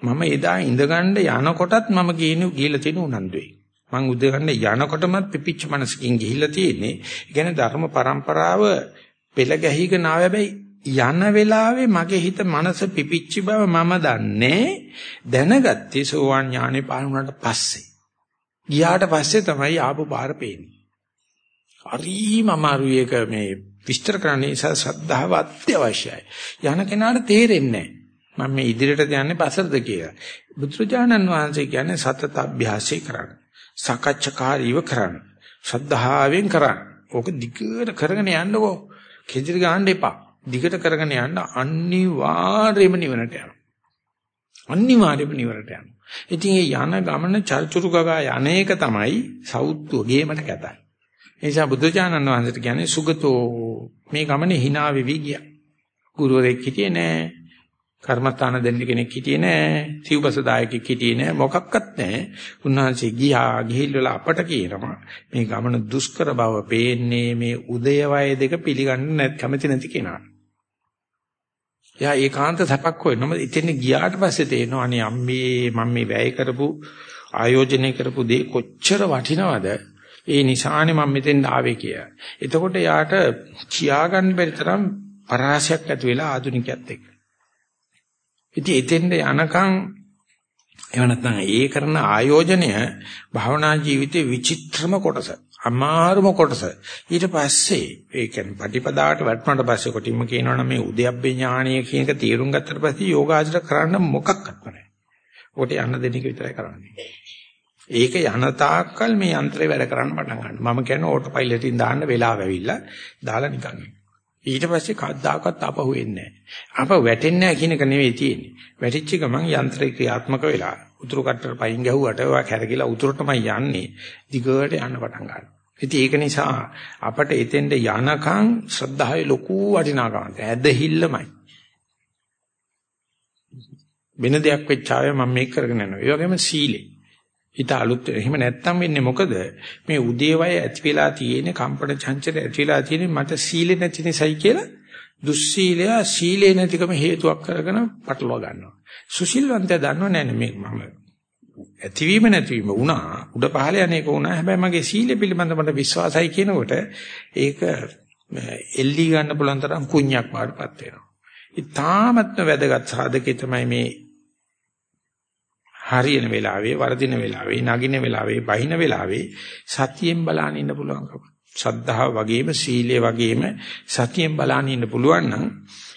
මම එදා ඉඳගන්න යනකොටත් මම ගිහිනු ගිහිලා තියෙන උනන්දුවේ. මං උදගන්න යනකොටමත් පිපිච්ච මනසකින් ගිහිල්ලා තියෙන්නේ. ඒ කියන්නේ ධර්ම પરම්පරාව පෙළ ගැහිගෙන ආව හැබැයි යන වෙලාවේ මගේ හිත මනස පිපිච්ච බව මම දන්නේ දැනගත්තේ සෝවාන් ඥානෙ පාරුණාට පස්සේ. ගියාට පස්සේ තමයි ආපු පාර පේන්නේ. හරිම අමාරුයි ඒක මේ විස්තර කරන්න නිසා ශ්‍රද්ධාව අත්‍යවශ්‍යයි. යන කෙනාට තේරෙන්නේ නැහැ. මම මේ ඉදිරියට යන්නේ පස්සටද කියලා. බුදුරජාණන් වහන්සේ කියන්නේ සතත අභ්‍යාසය කරන්න. සකච්ඡාකාරීව කරන්න. ශ්‍රද්ධාවෙන් කරන්න. ඕක දිගට කරගෙන යන්නකෝ. කෙදිරි ගන්න එපා. දිගට කරගෙන යන්න අනිවාර්යයෙන්ම නිවනට යනවා. අනිවාර්යයෙන්ම නිවනට යනවා. ඉතින් මේ යන ගමන චර්චුරු ගගා යන්නේක තමයි සෞත්තුව ගේමට කැතයි. ඒ නිසා බුදුචානන් වහන්සේට කියන්නේ සුගතෝ මේ ගමනේ hina වෙවි ගියා. ගුරුවරයෙක් හිටියේ නෑ. කර්මස්ථාන දෙන්න කෙනෙක් හිටියේ නෑ. සිව්පස දායකෙක් හිටියේ නෑ. මොකක්වත් නෑ. උන්වහන්සේ ගියා ගිහිල්ලා අපට කියනවා මේ ගමන දුෂ්කර බව පේන්නේ මේ උදය වය දෙක පිළිගන්න නැත් කැමති නැති කෙනා. එයා ඒකාන්ත සැපක් හොයනවා. ඉතින් ගියාට පස්සේ තේරෙනවා අනේ අම්මේ මම මේ වැය කරපු ආයෝජනය කරපු දේ කොච්චර වටිනවද? ඒ නිසානේ මම මෙතෙන් ආවේ කියලා. එතකොට යාට කියාගන්න බැරි තරම් පරාසයක් ඇති වෙලා ආධුනිකයත් එක්ක. ඉතින් එතෙන්ද යනකම් එහෙම නැත්නම් ඒ කරන ආයෝජනය භවනා ජීවිතේ විචිත්‍රම කොටස. අමාරුම කොටස. ඊට පස්සේ ඒ කියන්නේ පටිපදාවට වැටුණාට පස්සේ කොටින්ම කියනවනම් මේ උද්‍යප්පේ ඥානීය කියන එක තේරුම් ගත්තට පස්සේ යෝගාචර කරන්න මොකක්වත් නැහැ. ඔකට යන්න දෙන එක විතරයි කරන්නේ. ඒක යන තාක්කල් මේ යන්ත්‍රය වැඩ කරන්න පටන් ගන්නවා. මම කියන්නේ ඕටෝ පයිලට් එකෙන් දාන්න වෙලාව ඇවිල්ලා දාලා නිකන්. ඊට පස්සේ කද්දාකත් ආපහු එන්නේ නැහැ. ආපහු වැටෙන්නේ නැහැ කියන එක නෙවෙයි තියෙන්නේ. වැටිච්ච ගමන් යන්ත්‍රය ක්‍රියාත්මක වෙලා උතුරු කට්ටර පයින් ගැහුවට ඔයා කැරකිලා උතුරටමයි යන්නේ. දිගට යන්න පටන් ගන්නවා. ඉතින් ඒක නිසා අපට එතෙන්ට යනකම් ශ්‍රද්ධාවේ ලොකු වටිනාකමක්. ඇදහිල්ලමයි. වෙන දෙයක් වෙච්චාවේ මම මේක කරගෙන යනවා. ඒ වගේම සීලේ. හිත අලුත් එහෙම නැත්තම් වෙන්නේ මොකද මේ උදේවය ඇති වෙලා තියෙන කම්පන චංචල ඇති වෙලා තියෙන මට සීලෙ නැති නිසායි කියලා දුස්සීලය සීලේ නැතිකම හේතුවක් කරගෙන පටලවා ගන්නවා සුසිල්වන්තය දන්නව නෑ මේ මම ඇතිවීම නැතිවීම වුණා උඩ පහළ යන්නේක වුණා හැබැයි මගේ සීලෙ පිළිබඳ මට විශ්වාසයි කියනකොට ඒක එල්ලි ගන්න පුළුවන් තරම් කුණ්‍යක් වඩපත් වෙනවා. ඉතාමත්ම වැදගත් සාධකේ තමයි මේ හරියන වෙලාවේ වර්ධින වෙලාවේ නගින වෙලාවේ බහින වෙලාවේ සතියෙන් බලන්න ඉන්න පුළුවන්කම. ශ්‍රද්ධාව වගේම සීලය වගේම සතියෙන් බලන්න ඉන්න පුළුවන් නම්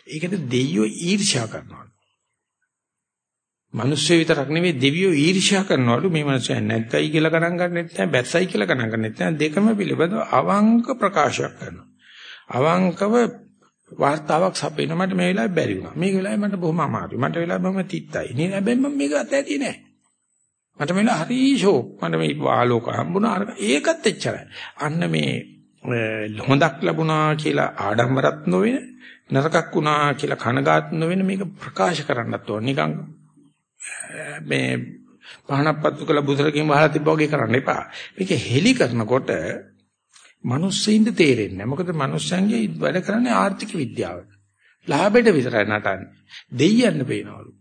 ඒකට දෙයියෝ ඊර්ෂ්‍යා කරනවා. මිනිස්සු විතරක් නෙවෙයි දෙවියෝ ඊර්ෂ්‍යා කරනවලු මේ මිනිස්සු නැත්තයි කියලා ගණන් ගන්නෙත් නැහැ බැස්සයි කියලා ගණන් ගන්නෙත් නැහැ දෙකම පිළිබඳව අවංක ප්‍රකාශයක් කරනවා. අවංකව වාර්තාවක් සපේන මට මේ වෙලාවේ බැරි වුණා. මේ වෙලාවේ මට බොහොම අමාරුයි. මට වෙලාවේ බොහොම තිත්තයි. නේ හැබැයි මම මේක අතහැරියේ නෑ. මට මේ වෙලාව හරි ෂෝක්. මට මේ ආලෝක හම්බුණා. ඒකත් එච්චරයි. අන්න මේ හොඳක් ලැබුණා කියලා ආඩම්බරත් නොවෙන නරකක් වුණා කියලා කනගාටු නොවෙන මේක ප්‍රකාශ කරන්නත් ඕන. නිකන් මේ පහනක් පත්තු කළ බුදුරකින් වහලා තිබ්බා වගේ කරන්න එපා. මේක හෙලි කරනකොට මිනිස්සුන්ට තේරෙන්නේ නැහැ. මොකද මිනිස්සුන්ගේ වැඩ කරන්නේ ආර්ථික විද්‍යාවට. ලාභයට විතරයි නටන්නේ. දෙයියන්න පේනවලු.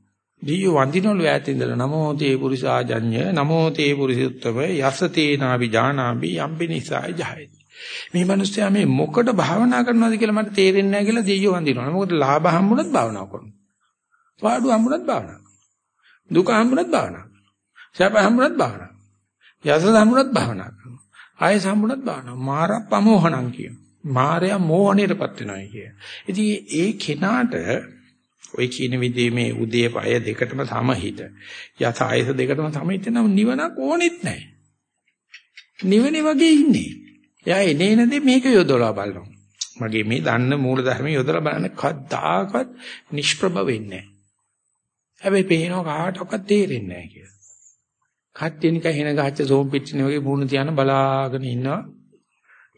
දෙයියෝ වඳිනවලු ඈත ඉඳලා නමෝ තේ පුරිසාජඤ්ඤ නමෝ තේ පුරිසුත්තම යස තේනාවි ජානාමි යම්පි නිසාය ජහයති. මේ මිනිස්සයා මේ මොකටද භාවනා කරනවද කියලා මට තේරෙන්නේ නැහැ කියලා දෙයියෝ වඳිනවා. මොකද ලාභ හම්බුනත් භාවනා කරනවා. පාඩු හම්බුනත් භාවනා කරනවා. දුක හම්බුනත් භාවනා කරනවා. සැප හම්බුනත් භාවනා කරනවා. යස හම්බුනත් භාවනා කරනවා. ආය හම්බුනත් භාවනා. මාර ප්‍රමෝහණං කියන. මාරයා මෝහණයටපත් වෙනවා කිය. ඉතින් ඒ කෙනාට ඔය කියන විදිහේ මේ උදේ පය දෙකටම සමහිත යත ආයස දෙකටම සමහිත නම් නිවනක් ඕනෙත් නැහැ. නිවනේ වගේ ඉන්නේ. එයා එනේනදී මේක යොදවලා බලනවා. මගේ මේ දන්න මූල ධර්ම යොදලා බලන්න කද්දාකත් නිෂ්ප්‍රභ වෙන්නේ නැහැ. හැබැයි පේනවා කාටවත් තේරෙන්නේ නැහැ කියලා. කට්ටිය නිකන් හෙන ගහච්ච සෝම් පිටිනේ වගේ මූණ තියන බලාගෙන ඉන්නවා.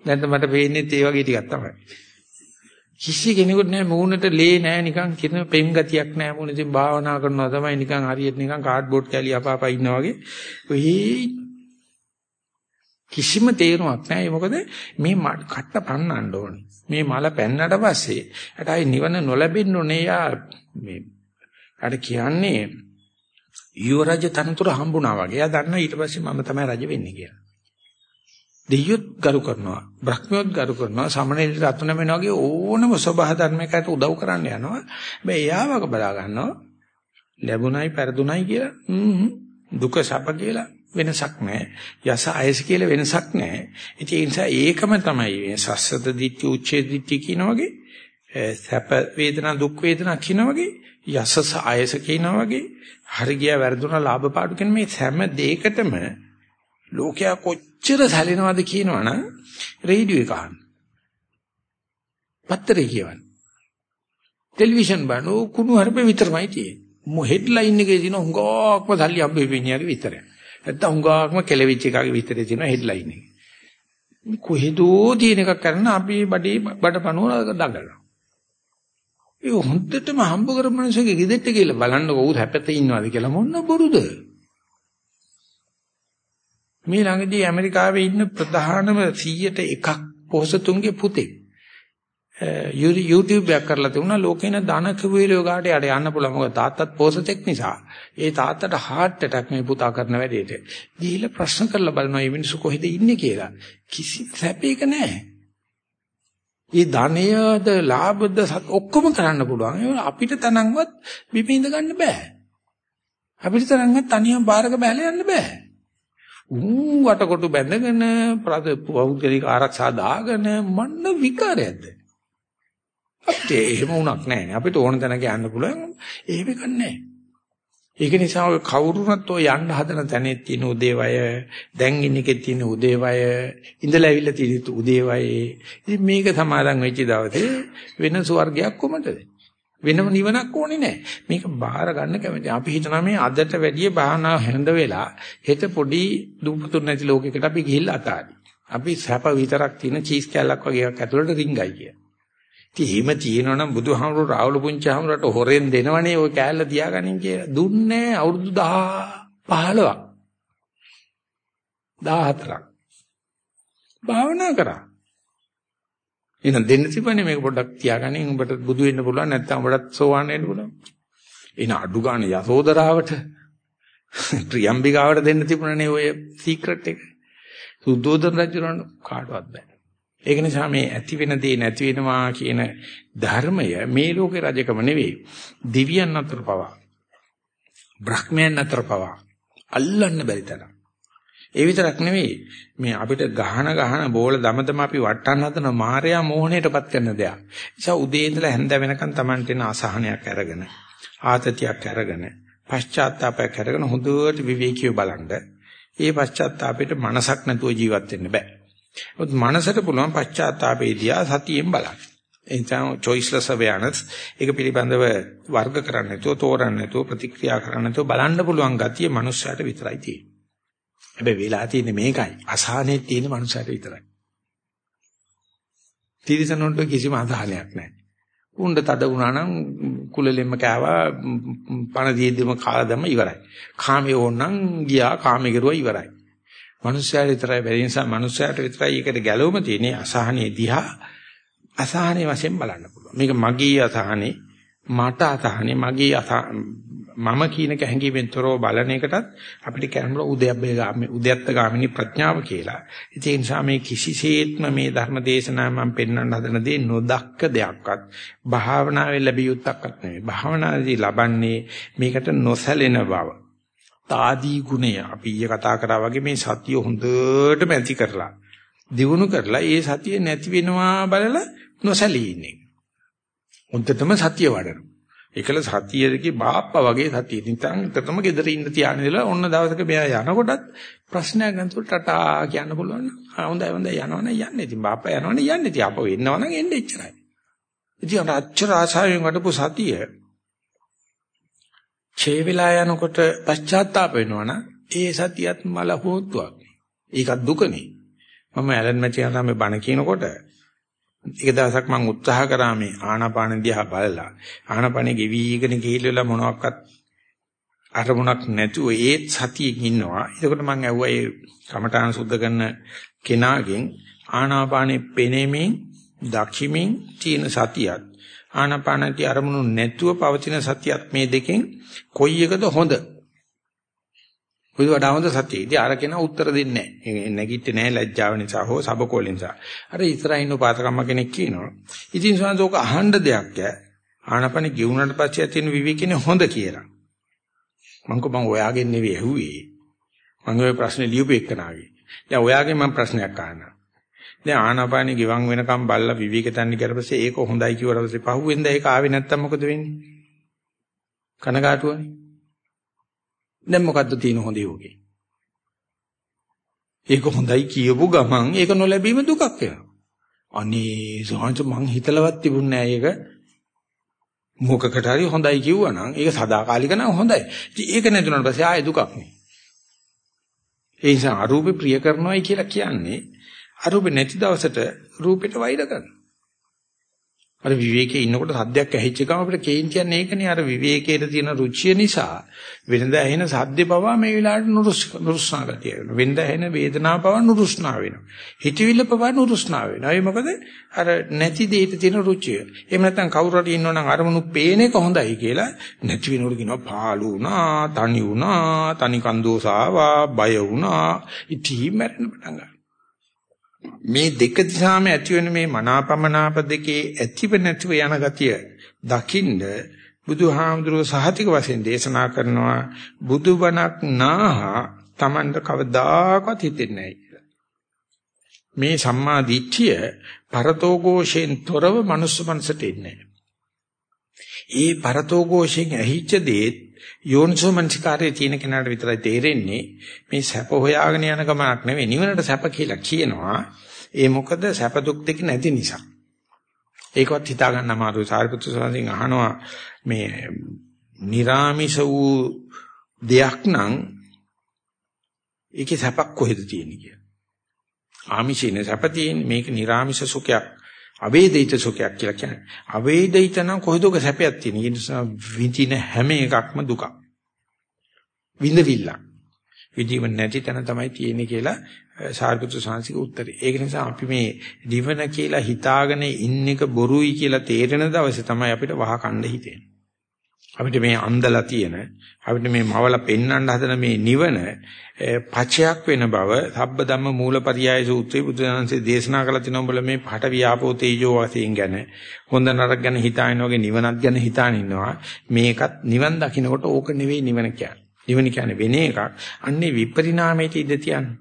දැන් මට පේන්නේ ඒ වගේ ටිකක් තමයි. කිසි කෙනෙකුට නෑ මූණට ලේ නෑ නිකන් කින පෙම් ගතියක් නෑ මූණ ඉතින් භාවනා කරනවා තමයි නිකන් හරියට නිකන් කාඩ්බෝඩ් කැලි අපාපා ඉන්නා වගේ. ඔහි කිසිම තේරුමක් නැහැ. මොකද මේ කට්ට පන්නන්න ඕනේ. මේ මල පැන්නට පස්සේ අට ආයි නිවන නොලැබෙන්න ඕනේ යා මේ අර කියන්නේ යුවරජ තනතුර හම්බුණා වගේ. එයා දන්නවා ඊට පස්සේ මම තමයි රජ වෙන්නේ කියලා. දෙයියොත් ගරු කරනවා බ්‍රහ්මියොත් ගරු කරනවා සමනලට රතුන වෙනවා වගේ ඕනම සබහ ධර්මයකට උදව් කරන්න යනවා හැබැයි එයාවක බලා ගන්නවා ලැබුණයි පෙරදුණයි කියලා දුක සැප කියලා වෙනසක් නැහැ. යස අයස කියලා වෙනසක් නැහැ. ඉතින් ඒ නිසා ඒකම තමයි මේ සස්සත දිට්ඨි උච්ඡේද දිට්ඨි කියන වගේ සැප වේදනා දුක් වේදනා කියන වගේ යසස අයස කියන වගේ හරි ගියා වැරදුනා ලාභ පාඩු කියන මේ හැම දෙයකටම ලෝකයා කොච්චර සැලෙනවද කියනවනම් රේඩියෝ එක අහන්න. පත්තරේ කියවන්න. ටෙලිවිෂන් බලන කුණු හරපේ විතරමයි තියෙන්නේ. මො හෙඩ්ලයින් එකේ දින හුඟක්ම සල්ලි අම්බෙපිනියගේ විතරයි. නැත්තම් හුඟක්ම කෙලවිච් එකගේ විතරේ තියෙන හෙඩ්ලයින් එක. මේ කොහෙදෝ තියෙන එකක් කරන අපි බඩේ බඩපණුව දඟලනවා. ඒ හොන්දටම හම්බ කරපු මිනිස්සුගේ ගෙදෙට්ට කියලා බලන්න කවුරු හැපෙතේ ඉන්නවද කියලා මොන බොරුද? මේ ළඟදී ඇමරිකාවේ ඉන්න ප්‍රධානම 100ට එකක් පොහසතුන්ගේ පුතේ YouTube එකක් කරලා තිබුණා. ලෝකේන ධන කුවීරයෝ ගාට යට යන්න පුළුවන්. මොකද තාත්තත් පොහසතෙක් නිසා. ඒ තාත්තට heart attack මේ පුතා කරන වැඩේට. ගිහිල්ලා ප්‍රශ්න කරලා බලනවා මේ මිනිස්සු කොහෙද ඉන්නේ කියලා. කිසි සැපයක නැහැ. ඒ ධනයද ලාභද ඔක්කොම කරන්න පුළුවන්. අපිට තනන්වත් බිම ඉඳ ගන්න බෑ. අපිට තරංගවත් තනියම බාරක බැලලා යන්න බෑ. ඌ වටකොටු බැඳගෙන පෞද්ගලික ආරක්ෂා දාගෙන මන්න විකාරයක්ද? අපිට එහෙම උණක් නැහැ අපිට ඕන තැනක යන්න පුළුවන්. එහෙම කන්නේ ඒක නිසා ඔය කවුරුනත් ඔය යන්න හදන තැනේ තියෙන උදේවය දැන් ඉන්න එකේ තියෙන උදේවය ඉඳලා ඇවිල්ලා තියෙන උදේවය ඉතින් මේක සමාදන් වෙච්ච දවසේ වෙන ස්වර්ගයක් කොමටද වෙනම නිවනක් ඕනේ නැහැ. මේක බාර ගන්න කැමති. අපි හිතනවා මේ අදට වැඩිය භාවනා හැඳ වෙලා හෙට පොඩි දුප්පතුන් නැති ලෝකයකට අපි ගිහිල්ලා අතාරි. අපි සැප විතරක් තියෙන චීස් කැල්ලක් වගේ එකක් ඇතුළට රිංගයි කිය. ඉතින් එහෙම තියෙනවනම් බුදුහාමුදුරු රාහුල පුංචිහාමුදුරට හොරෙන් දෙනවනේ ওই කැල්ල තියාගනින් කියලා. දුන්නේ අවුරුදු 10 15ක්. 14ක්. භාවනා කරා. එහෙනම් දෙන්න තිබුණේ මේක පොඩ්ඩක් තියාගන්න උඹට බුදු වෙන්න පුළුවන් නැත්නම් උඹටත් සෝවාන් වෙන්න පුළුවන්. එන අඩු ගන්න යසෝදරාවට ප්‍රියම්බිකාවට දෙන්න තිබුණනේ ඔය සීක්‍රට් එක. සුද්ධෝදන රජුරණ කාටවත් බෑ. ඒක නිසා මේ ඇති වෙන දේ නැති වෙනවා කියන ධර්මය මේ ලෝකේ රජකම නෙවෙයි. දිව්‍යයන් අතර පවා. බ්‍රහ්මයන් අතර පවා අල්ලන්න බැරි තරම්. ඒ විතරක් නෙවෙයි මේ අපිට ගහන ගහන බෝල දමදම අපි වටන්න හදන මායя මෝහණයටපත් කරන දෙයක්. නිසා උදේ ඉඳලා හැන්ද වෙනකන් Tamanට එන අසහනයක් අරගෙන ආතතියක් අරගෙන පශ්චාත්තාපයක් අරගෙන හොඳට විවේකීව බලන්න. ඒ පශ්චාත්තාපයට මනසක් නැතුව ජීවත් වෙන්න බෑ. මොකද මනසට පුළුවන් පශ්චාත්තාපේදියා සතියෙන් බලන්න. එනිසා choiceless awareness ඒක පිළිබඳව වර්ග කරන්න නැතුව තෝරන්න නැතුව ප්‍රතික්‍රියා කරන්න නැතුව බලන්න පුළුවන් ගතිය මනුස්සයාට විතරයි තියෙන්නේ. හැබැයි වෙලා තියෙන්නේ මේකයි. අසහනේ තියෙන මනුස්සයට විතරයි. තිරිසනුන්ට කිසිම අසහනයක් නැහැ. උණ්ඩ තද වුණා නම් කුලලෙම්ම කෑවා පණ දීද්දිම කාලා දැම්ම ඉවරයි. කාමයේ ඕනනම් ගියා කාමයේ කරුවා ඉවරයි. මනුස්සයාට විතරයි බැරි නිසා මනුස්සයාට විතරයි ඒකට ගැලවෙම තියෙන්නේ අසහනේ දිහා අසහනේ වශයෙන් බලන්න පුළුවන්. මේක මගේ අසහනේ මට අසහනේ මගේ මම කියනක හැඟීමෙන් තොරව බලන එකටත් අපිට කියනවා උද්‍යප්පේ ගාමී උද්‍යත්ත ගාමිනී ප්‍රඥාව කියලා. ඒ නිසා මේ කිසිසේත්ම මේ ධර්ම දේශනාව මම පෙන්වන්න හදන දේ නොදක්ක දෙයක්වත් භාවනාවේ ලැබිය යුත්තක්වත් නෙවෙයි. භාවනාවේදී ලබන්නේ මේකට නොසැලෙන බව. తాදී ගුණය අපි ඊයේ කතා කරා වගේ මේ සතිය හොඳටම ඇති කරලා දිනු කරලා ඒ සතිය නැති වෙනවා බලලා නොසැලී ඉන්නේ. හොඳටම සතිය වඩනවා. ඒකල සතියේදී බාප්පා වගේ සතිය නිතන් නිතරම ගෙදර ඉන්න තියාගෙන ඉඳලා ඔන්න දවසක මෙයා යනකොටත් ප්‍රශ්නයක් නැතුව ටටා කියන්න පුළුවන්. ආ හොඳයි හොඳයි යනවනේ යන්නේ. ඉතින් බාප්පා යනවනේ යන්නේ. ඉතින් අපෝ එන්නවනම් එන්නේ එච්චරයි. ඉතින් අර අච්චර ආසාවෙන් වඩපු සතිය ඡේ වෙලා යනකොට පශ්චාත්තාප වෙනවනම් ඒ සතියත් මල හොත්තුවක්. ඒකත් දුකනේ. මම ඇලන් මැචියා තමයි බණ කියනකොට එක දවසක් මම උත්සාහ කරා මේ ආනාපාන දිහා බලලා ආනාපානේ ගෙවිගෙන ගිහිල්ලා මොනවත් අරමුණක් නැතුව ඒත් සතියෙන් ඉන්නවා. එතකොට මම ඇහුවා ඒ කමඨාන සුද්ධ කරන කෙනාගෙන් ආනාපානේ පෙනෙමින් දක්ෂිමින් තියෙන සතියත් ආනාපානති අරමුණු නැතුව පවතින සතියත් මේ දෙකෙන් කොයි එකද හොඳ? කොයි වඩා හොඳ සතිය. ඉතින් අර කෙනා උත්තර දෙන්නේ නැහැ. නැගිටින්නේ නැහැ ලැජ්ජාව නිසා හෝ සබකෝල නිසා. අර ඉස්සරහින් උපාසකම්ම කෙනෙක් කියනවා. ඉතින් සෝන්සෝක අහන්න දෙයක් ඈ. ආනපන ගිවුනට පස්සේ තියෙන විවේකිනේ හොඳ කියලා. මං කො මං ඔයාගෙන් නෙවෙයි ඇහුවේ. මං ඔය ප්‍රශ්නේ ලියුපු එක්කනාගේ. දැන් ඔයාගෙන් මම ප්‍රශ්නයක් අහනවා. දැන් ආනාපානෙ ගිවන් වෙනකම් බල්ලා විවේක තන්නේ කරපස්සේ ඒක හොඳයි කිව්වට පස්සේ පහුවෙන්ද ඒක ආවේ නැත්තම් මොකද වෙන්නේ? කනගාටුවනේ. දැන් මොකද්ද තියෙන හොඳ යෝගේ? ඒක හොඳයි කියපු ගමන් ඒක නොලැබීම දුකක් වෙනවා. අනේ සෝහන්ච මං හිතලවත් තිබුණේ නෑ ඒක. මොකකට හරි හොඳයි කිව්වනම් ඒක සදාකාලික නම් හොඳයි. ඉතින් ඒක නැතුණාට පස්සේ ආයෙ දුකක් නේ. ඒ නිසා අරූපේ ප්‍රිය කරනවායි කියලා කියන්නේ අරූපේ නැති දවසට රූපෙට වෛර කරනවා. අර විවේකයේ ඉන්නකොට සද්දයක් ඇහිච්ච ගම අපිට කේන් කියන්නේ ඒකනේ. අර විවේකයේ තියෙන රුචිය නිසා වෙනදා ඇහෙන සද්දේ පවා මේ වෙලාවට නුරුස්නා ගතිය වෙනවා. වෙනදා ඇහෙන වේදනාව පවා නුරුස්නා වෙනවා. හිතවිල්ල පවා නුරුස්නා වෙනවා. ඒ මොකද? අර නැති දෙයට තියෙන රුචිය. එහෙම නැත්නම් කවුරු හරි ඉන්නවනම් අරමුණු පේන එක හොඳයි කියලා නැති වෙනකොට කියනවා පාළු වුණා තනි වුණා තනි කන්දෝසාවා බය වුණා. ඉතී මැරෙන්න පටන් ගන්නවා. මේ දෙක දිහාම ඇති වෙන මේ මනාපමනාප දෙකේ ඇතිව නැතිව යන ගතිය දකින්න බුදුහාමුදුරුව සහතික වශයෙන් දේශනා කරනවා බුදුබණක් නාහා Tamanda කවදාකවත් හිතෙන්නේ නැහැ මේ සම්මා දිට්ඨිය පරතෝഘോഷයෙන් තොරව මනුස්ස මනසට එන්නේ ඒ පරතෝഘോഷයෙන් ඇහිච්ච දේත් යෝනිසෝ මනසිකාරයේ තියෙන කෙනාට විතරයි තේරෙන්නේ මේ සැප හොයාගෙන යන ගමනක් නෙවෙයි නිවනට සැප කියලා කියනවා. ඒ මොකද සැප දුක් දෙක නැති නිසා. ඒකවත් හිතා ගන්න අමාරුයි. සාරිපුත්‍ර සාන්සිං අහනවා මේ निराமிෂ වූ දෙයක් නම් ඒකේ සැපක් කොහෙද තියෙන්නේ කියලා. ආමිෂේ නේ සැප තියෙන්නේ මේක निराமிෂ සුඛයක්. අවේදිත සුඛයක් කියලා කියන්නේ. අවේදිත නම් කොහෙදෝක සැපයක් තියෙන. ඒ නිසා විඳින හැම එකක්ම දුකක්. විඳවිල්ල. විඳීම නැති තැන තමයි තියෙන්නේ කියලා සාරිපුත්‍ර සාංශික උත්තරේ. ඒක නිසා අපි මේ දිවන කියලා හිතාගෙන ඉන්න එක බොරුයි කියලා තේරෙන දවසේ තමයි අපිට වහ කණ්ඩ හිතෙන්නේ. අපිට මේ අන්දලා තියෙන අපිට මේ මවල පෙන්වන්න හදන මේ නිවන පචයක් වෙන බව සබ්බ ධම්ම මූලපරියාය සූත්‍රයේ බුදුදහමසේ දේශනා කළ තිනවා උඹල මේ පට වියාපෝ තේජෝ වශයෙන් ගැන හොඳ නරක ගැන හිතාගෙන වගේ නිවනක් ගැන හිතාන ඉන්නවා. මේකත් නිවන් දකින්නකොට ඕක නෙවෙයි නිවන කියන්නේ. නිවන කියන්නේ වෙන එකක්. අන්නේ විපරිණාමයට ඉඳ තියන්නේ?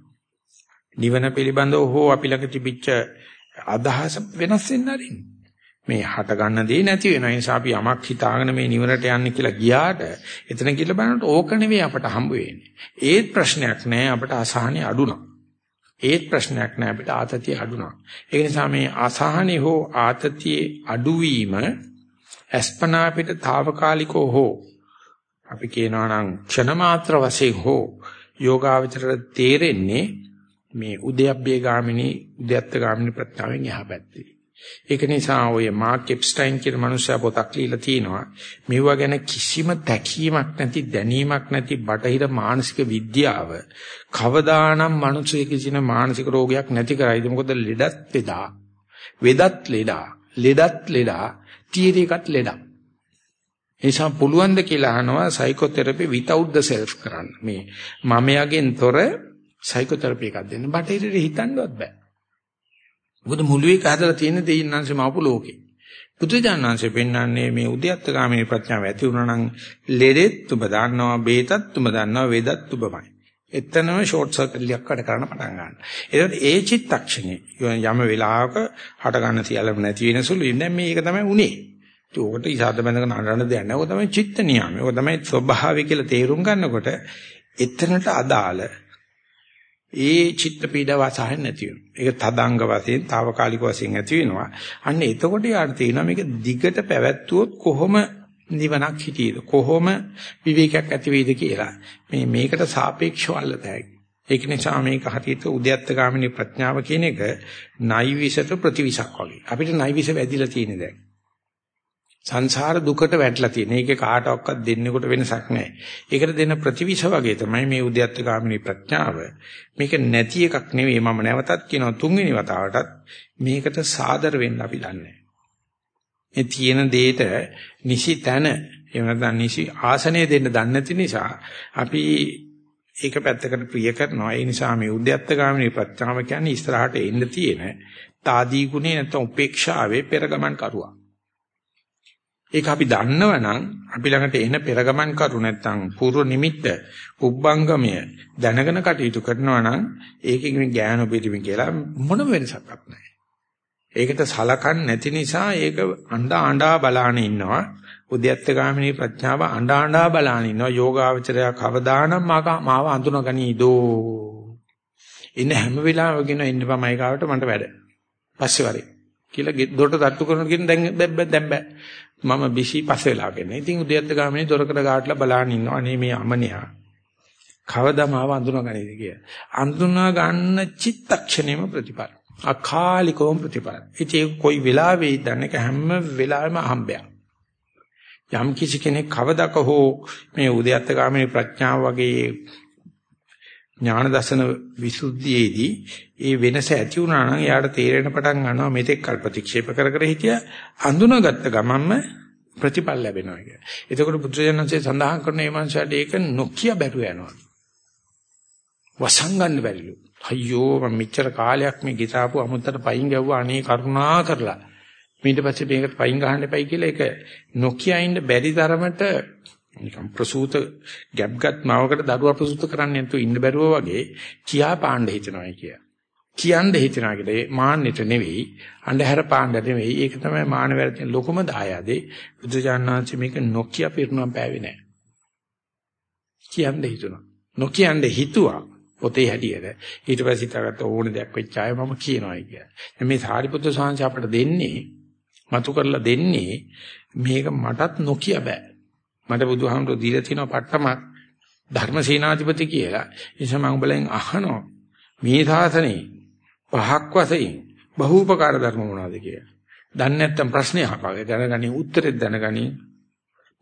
නිවන පිළිබඳව හෝ අපි ළඟ තිබිච්ච අදහස වෙනස් වෙන්න ආරින්නේ. මේ හට ගන්න දේ නැති වෙනවා. ඒ නිසා අපි යමක් හිතාගෙන මේ නිවරට යන්නේ කියලා ගියාට එතන කියලා බලනකොට ඕක නෙවෙයි අපට හම්බ වෙන්නේ. ඒත් ප්‍රශ්නයක් නෑ අපට අසහනෙ අඩුණා. ඒත් ප්‍රශ්නයක් නෑ අපිට ආතතිය අඩුණා. ඒ නිසා මේ අසහනෙ හෝ ආතතියේ අඩුවීම අස්පනා අපිට తాවකාලිකව හෝ අපි කියනවා නම් ක්ෂණ මාත්‍ර වශයෙන් හෝ යෝගාවචරයට තේරෙන්නේ මේ උද්‍යප්පේ ගාමිනී උද්‍යත්ත ගාමිනී ප්‍රත්‍යාවෙන් එහා පැත්තේ. ඒක නිසා ඔය මාක් එප්ස්ටයින් කියන මනුස්සයා පොතක් ලියලා තිනවා. මෙවුවා ගැන කිසිම තැකීමක් නැති දැනීමක් නැති බටහිර මානසික විද්‍යාව කවදානම් මිනිසෙක කිසින මානසික රෝගයක් නැති කරයිද? මොකද ලෙඩත් ලෙඩා. වෙදත් ලෙඩා. ලෙඩත් ලෙඩා. තීරයකත් ලෙඩා. නිසා පුළුවන් ද කියලා අහනවා සයිකෝതെරපි without the self කරන්න. මේ මමයාගෙන් තොර සයිකෝതെරපි එකක් දෙන්න. බටහිරට හිතන්නවත් බෑ. මොකද මුළු එක හදලා තියෙන දෙයින්නාංශම ආපු ලෝකේ. බුදුජානනාංශය පෙන්වන්නේ මේ උද්‍යත්ත ගාමිනී ප්‍රඥාව ඇති වුණා නම් ලෙඩෙත් ඔබ දන්නවා, බේතත් ඔබ දන්නවා, වේදත් ඔබමයි. එතනම ෂෝට් සර්කිට් එකක් වැඩ කරන්න පටන් ගන්නවා. ඒකට ඒ චිත්තක්ෂණේ යම වෙලාවක හට ගන්න තියලම නැති වෙන සුළු ඉන්නේ මේක තමයි උනේ. ඒකට ඉසాత බඳගෙන අඬන දෙයක් නැහැ. ඔක තමයි චිත්ත නියම. ඔක තමයි ස්වභාවය කියලා තේරුම් ගන්නකොට එතනට අදාළ ඒ චිත්ත පීඩාව සහන් නැති වෙනවා. ඒක තදංග වශයෙන්, తాවකාලික වශයෙන් ඇති වෙනවා. අන්න එතකොට යාට තේරෙනවා මේක දිගට පැවැත්වුවොත් කොහොම නිවනක් හිටියේද? කොහොම විවේකයක් ඇති වෙයිද කියලා. මේ මේකට සාපේක්ෂව අල්ලතයි. ඒක නිසා මේක හරියට උද්‍යත්ත ගාමිනී ප්‍රඥාව කියන එක නයිවිසට ප්‍රතිවිසක් වගේ. අපිට නයිවිස වැදිලා තියෙන දැන්. සංසාර දුකට වැටලා තියෙන. ඒකේ කාටවත් දෙන්නෙකුට වෙනසක් නැහැ. ඒකට දෙන ප්‍රතිවිෂ වගේ තමයි මේ උද්‍යත්ත ගාමිනී ප්‍රඥාව. මේක නැති එකක් නෙවෙයි මම නැවතත් කියනවා තුන්වෙනි වතාවටත් මේකට සාදර වෙන්න අපි දන්නේ මේ තියෙන දෙයට නිසි තැන එහෙම නැත්නම් නිසි ආසනය දෙන්න දන්නේ නැති නිසා අපි ඒක පැත්තකට ප්‍රිය කරනවා. ඒ නිසා මේ උද්‍යත්ත ගාමිනී ප්‍රඥාව කියන්නේ ඉස්සරහට එන්න තියෙන తాදී ගුණේ නැත්නම් උපේක්ෂාවේ පෙරගමන් කරුවා. ඒක අපි දන්නවනම් අපි ළඟට එන පෙරගමන් කරු නැත්තම් පූර්ව නිමිත්ත උබ්බංගමය දැනගෙන කටයුතු කරනවා නම් ඒකෙන් ඥාන පිටිමි කියලා මොනම වෙනසක් නැහැ. ඒකට සලකන්නේ නැති නිසා ඒක අඬා අඬා බලාන ඉන්නවා. උද්‍යත්ත ගාමිනී ප්‍රඥාව අඬා අඬා බලාන ඉන්නවා. යෝගාවචරය කවදානම් මාව අඳුනගනීදෝ. ඉන්න හැම වෙලාවෙකින් ඉන්න පමයි කාවට මට වැඩ. පස්සේ වරේ. කියලා දොරට තට්ටු කරන කියන දැන් දැන් බෑ. මම බිසි පස් වෙලාගෙන. ඉතින් උදේත් ගාමිනේ දොරකඩ ගාටලා බලාගෙන ඉන්නවා. අනේ මේ අමනියා. කවදා මාව අඳුනගන්නේද කියලා. අඳුනා ගන්න චිත්තක්ෂණයම ප්‍රතිපල. අකාලිකවම ප්‍රතිපල. ඉතින් කොයි වෙලාවෙයි දන්නේක හැම වෙලාවෙම අහම්බයක්. යම් කිසි කෙනෙක් කවදක හෝ මේ උදේත් ගාමිනේ ප්‍රඥාව වගේ ඥාන දර්ශන විසුද්ධියේදී ඒ වෙනස ඇති වුණා නම් එයාට තේරෙන පටන් ගන්නවා මෙතෙක් කල් ප්‍රතික්ෂේප කර කර හිටිය අඳුනගත්ත ගමන්ම ප්‍රතිඵල ලැබෙනවා කිය. එතකොට බුදුරජාණන්සේ සඳහන් කරන මේ මනුස්සයාට ඒක නොකිය බැරුව යනවා. වසංගන්න බැරිලු. අයියෝ මම මෙච්චර කාලයක් මේ ගිතාපු අමුත්තට පයින් ගැව්වා අනේ කරුණා කරලා. ඊට පස්සේ මේකට පයින් ගහන්න එපයි කියලා ඒක නොකිය ඉන්න බැරි තරමට නිකම් ප්‍රසූත ගැප්ගත් මාවකට දරුවා ප්‍රසූත කරන්න නැතුව ඉන්න බැරුව වගේ කියා පාණ්ඩ හිතනවායි කිය. කියන්න හිතනවා කියලා ඒ මාන්නෙට නෙවෙයි අන්ධහැර පාණ්ඩ නෙවෙයි ඒක තමයි මානවයන් තියෙන ලොකුම දායාදේ බුදුජානනාංශ මේක නොකිය පිරුණම් පෑවේ නැහැ. කියන්න හිතුණා. නොකියන්න හිතුවා පොතේ හැටියට ඊට පස්සේ හිතාගත්ත ඕන දෙයක් වෙච්ච අය මම කියනවායි කියලා. මේ සාරිපුත්‍ර සාංශ අපිට දෙන්නේ මතු කරලා දෙන්නේ මේක මටත් නොකිය බෑ. මට බුදුහාමුදුරු දීලා තියෙනවා පට්ටමක් ධර්මසේනාධිපති කියලා. ඒ නිසා මම උඹලෙන් අහනවා මේ සාසනේ පහක් වශයෙන් බහූපකාර ධර්ම මොනවද කියලා. දන්නේ නැත්තම් ප්‍රශ්නේ අහපගේ දැනගනි උත්තරෙත් දැනගනි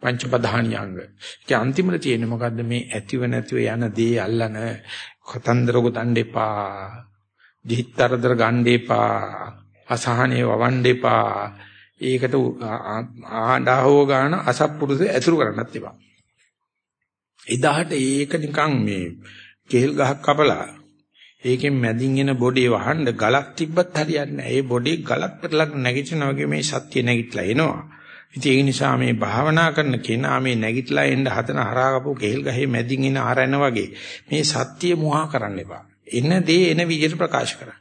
පංච ප්‍රධානියංග. ඒ අන්තිමට තියෙන්නේ මොකද්ද මේ ඇතිව නැතිව යන දේ අල්ලන කතන්දර ගොතන්න එපා. දිහිතරදර ගන්න එපා. අසහනේ වවන්න එපා. ඒකට ආඩාහෝ ගන්න අසත්පුරුෂ ඇතුළු කරන්නත් එපා. එදාට ඒක නිකන් මේ කෙල් ගහක් කපලා ඒකෙන් මැදින් එන බොඩේ වහන්න ගලක් තිබ්බත් හරියන්නේ නැහැ. ඒ බොඩේ ගලක් පෙරලක් නැගිටිනා වගේ මේ සත්‍ය නැගිටලා එනවා. ඉතින් ඒ නිසා මේ භාවනා කරන කෙනා මේ නැගිටලා එන්න හදන හරහාපු කෙල් ගහේ මැදින් එන ආරයන වගේ මේ සත්‍ය මුවා කරන්න එපා. එන දේ එන විදිහට ප්‍රකාශ කරන්න.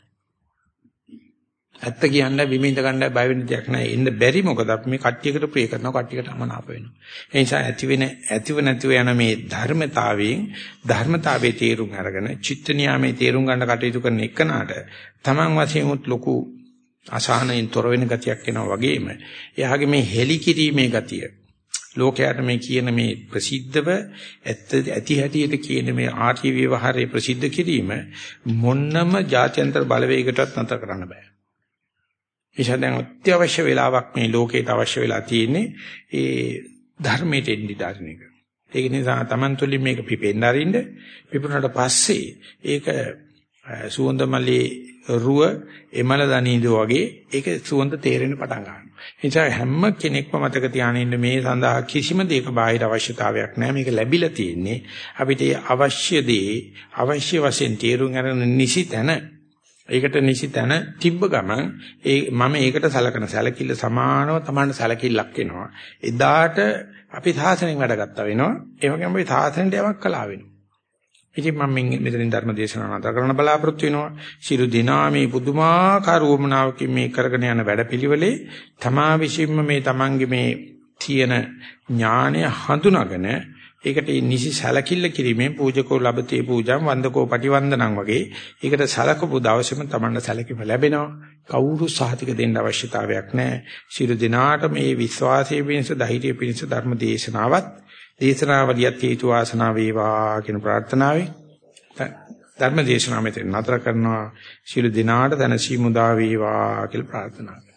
ඇත්ත කියන්න විමින්ද ගන්න බය වෙන දෙයක් නැහැ. එන්න බැරි මොකද අපි මේ කට්ටියකට ප්‍රිය කරනවා කට්ටියකට අමනාප වෙනවා. ඒ නිසා ඇති වෙන ඇතිව නැතිව යන මේ ධර්මතාවයෙන් ධර්මතාවයේ තේරුම් අරගෙන චිත්ත නියාමයේ තේරුම් ගන්න කටයුතු කරන එකනට තමන් වශයෙන් උත් ලොකු අසහනයෙන් තොර වෙන ගතියක් එනවා වගේම එයාගේ මේ හෙලි කිරීමේ ගතිය ලෝකයට මේ කියන මේ ප්‍රසිද්ධව ඇති හැටියට කියන මේ ආර්ය විවහාරයේ ප්‍රසිද්ධ කිරීම මොන්නම ජාත්‍යන්තර බලවේගයකටවත් නැතර කරන්න බෑ. නිසා දැන් අත්‍යවශ්‍ය වෙලාවක් මේ ලෝකේට අවශ්‍ය වෙලා තියෙන්නේ ඒ ධර්මයට එන්න දාන එක. ඒක නිසා Taman තුලින් මේක පිපෙන්න අරින්න පිපුණාට පස්සේ ඒක සුවඳමලේ රුව එමල දනීදෝ වගේ ඒක සුවඳ තේරෙන්න පටන් ගන්නවා. ඒ නිසා හැම කෙනෙක්ම මතක තියාගෙන ඉන්න මේ සඳහා කිසිම දෙයක බාහිර අවශ්‍යතාවයක් නැහැ. මේක ලැබිලා තියෙන්නේ අපිට අවශ්‍ය දේ අවශ්‍ය වශයෙන් තේරුම් ගන්න නිසි තැන ඒකට නිසි තැන තිබ්බ ගමන් ඒ මම ඒකට සලකන සැලකිල්ල සමානව තමයි සැලකිල්ලක් වෙනවා. එදාට අපි සාසනෙන් වැඩ ගත්තා වෙනවා. ඒ වගේම අපි සාසනෙට යමක් කළා වෙනවා. ඉතින් මම මෙතනින් ධර්ම දේශනාව නතර කරන්න බලාපොරොත්තු වෙනවා. සියලු දිනා මේ පුදුමාකාර වමනාවකින් මේ කරගෙන යන වැඩපිළිවෙලේ තමා විසින්ම මේ තමන්ගේ මේ තියෙන ඥානය හඳුනාගෙන ඒකට නිසි සැලකිල්ල කිරීමෙන් පූජකෝ ලබතේ පූජම් වන්දකෝ පටිවන්දනං වගේ ඒකට සැලකපු දවසේම තමන්ට සැලකීම ලැබෙනවා. කවුරු සහතික දෙන්න අවශ්‍යතාවයක් නැහැ. සියලු දිනාට මේ විශ්වාසයේ පිණිස ධෛර්යයේ පිණිස ධර්ම දේශනාවත් දේශනාවලියත් හේතු වාසනා වේවා කියන ප්‍රාර්ථනාවෙන් ධර්ම දේශනාව මෙතන නතර කරනවා. ශිළු දිනාට දැනසීමු දා වේවා කියලා ප්‍රාර්ථනා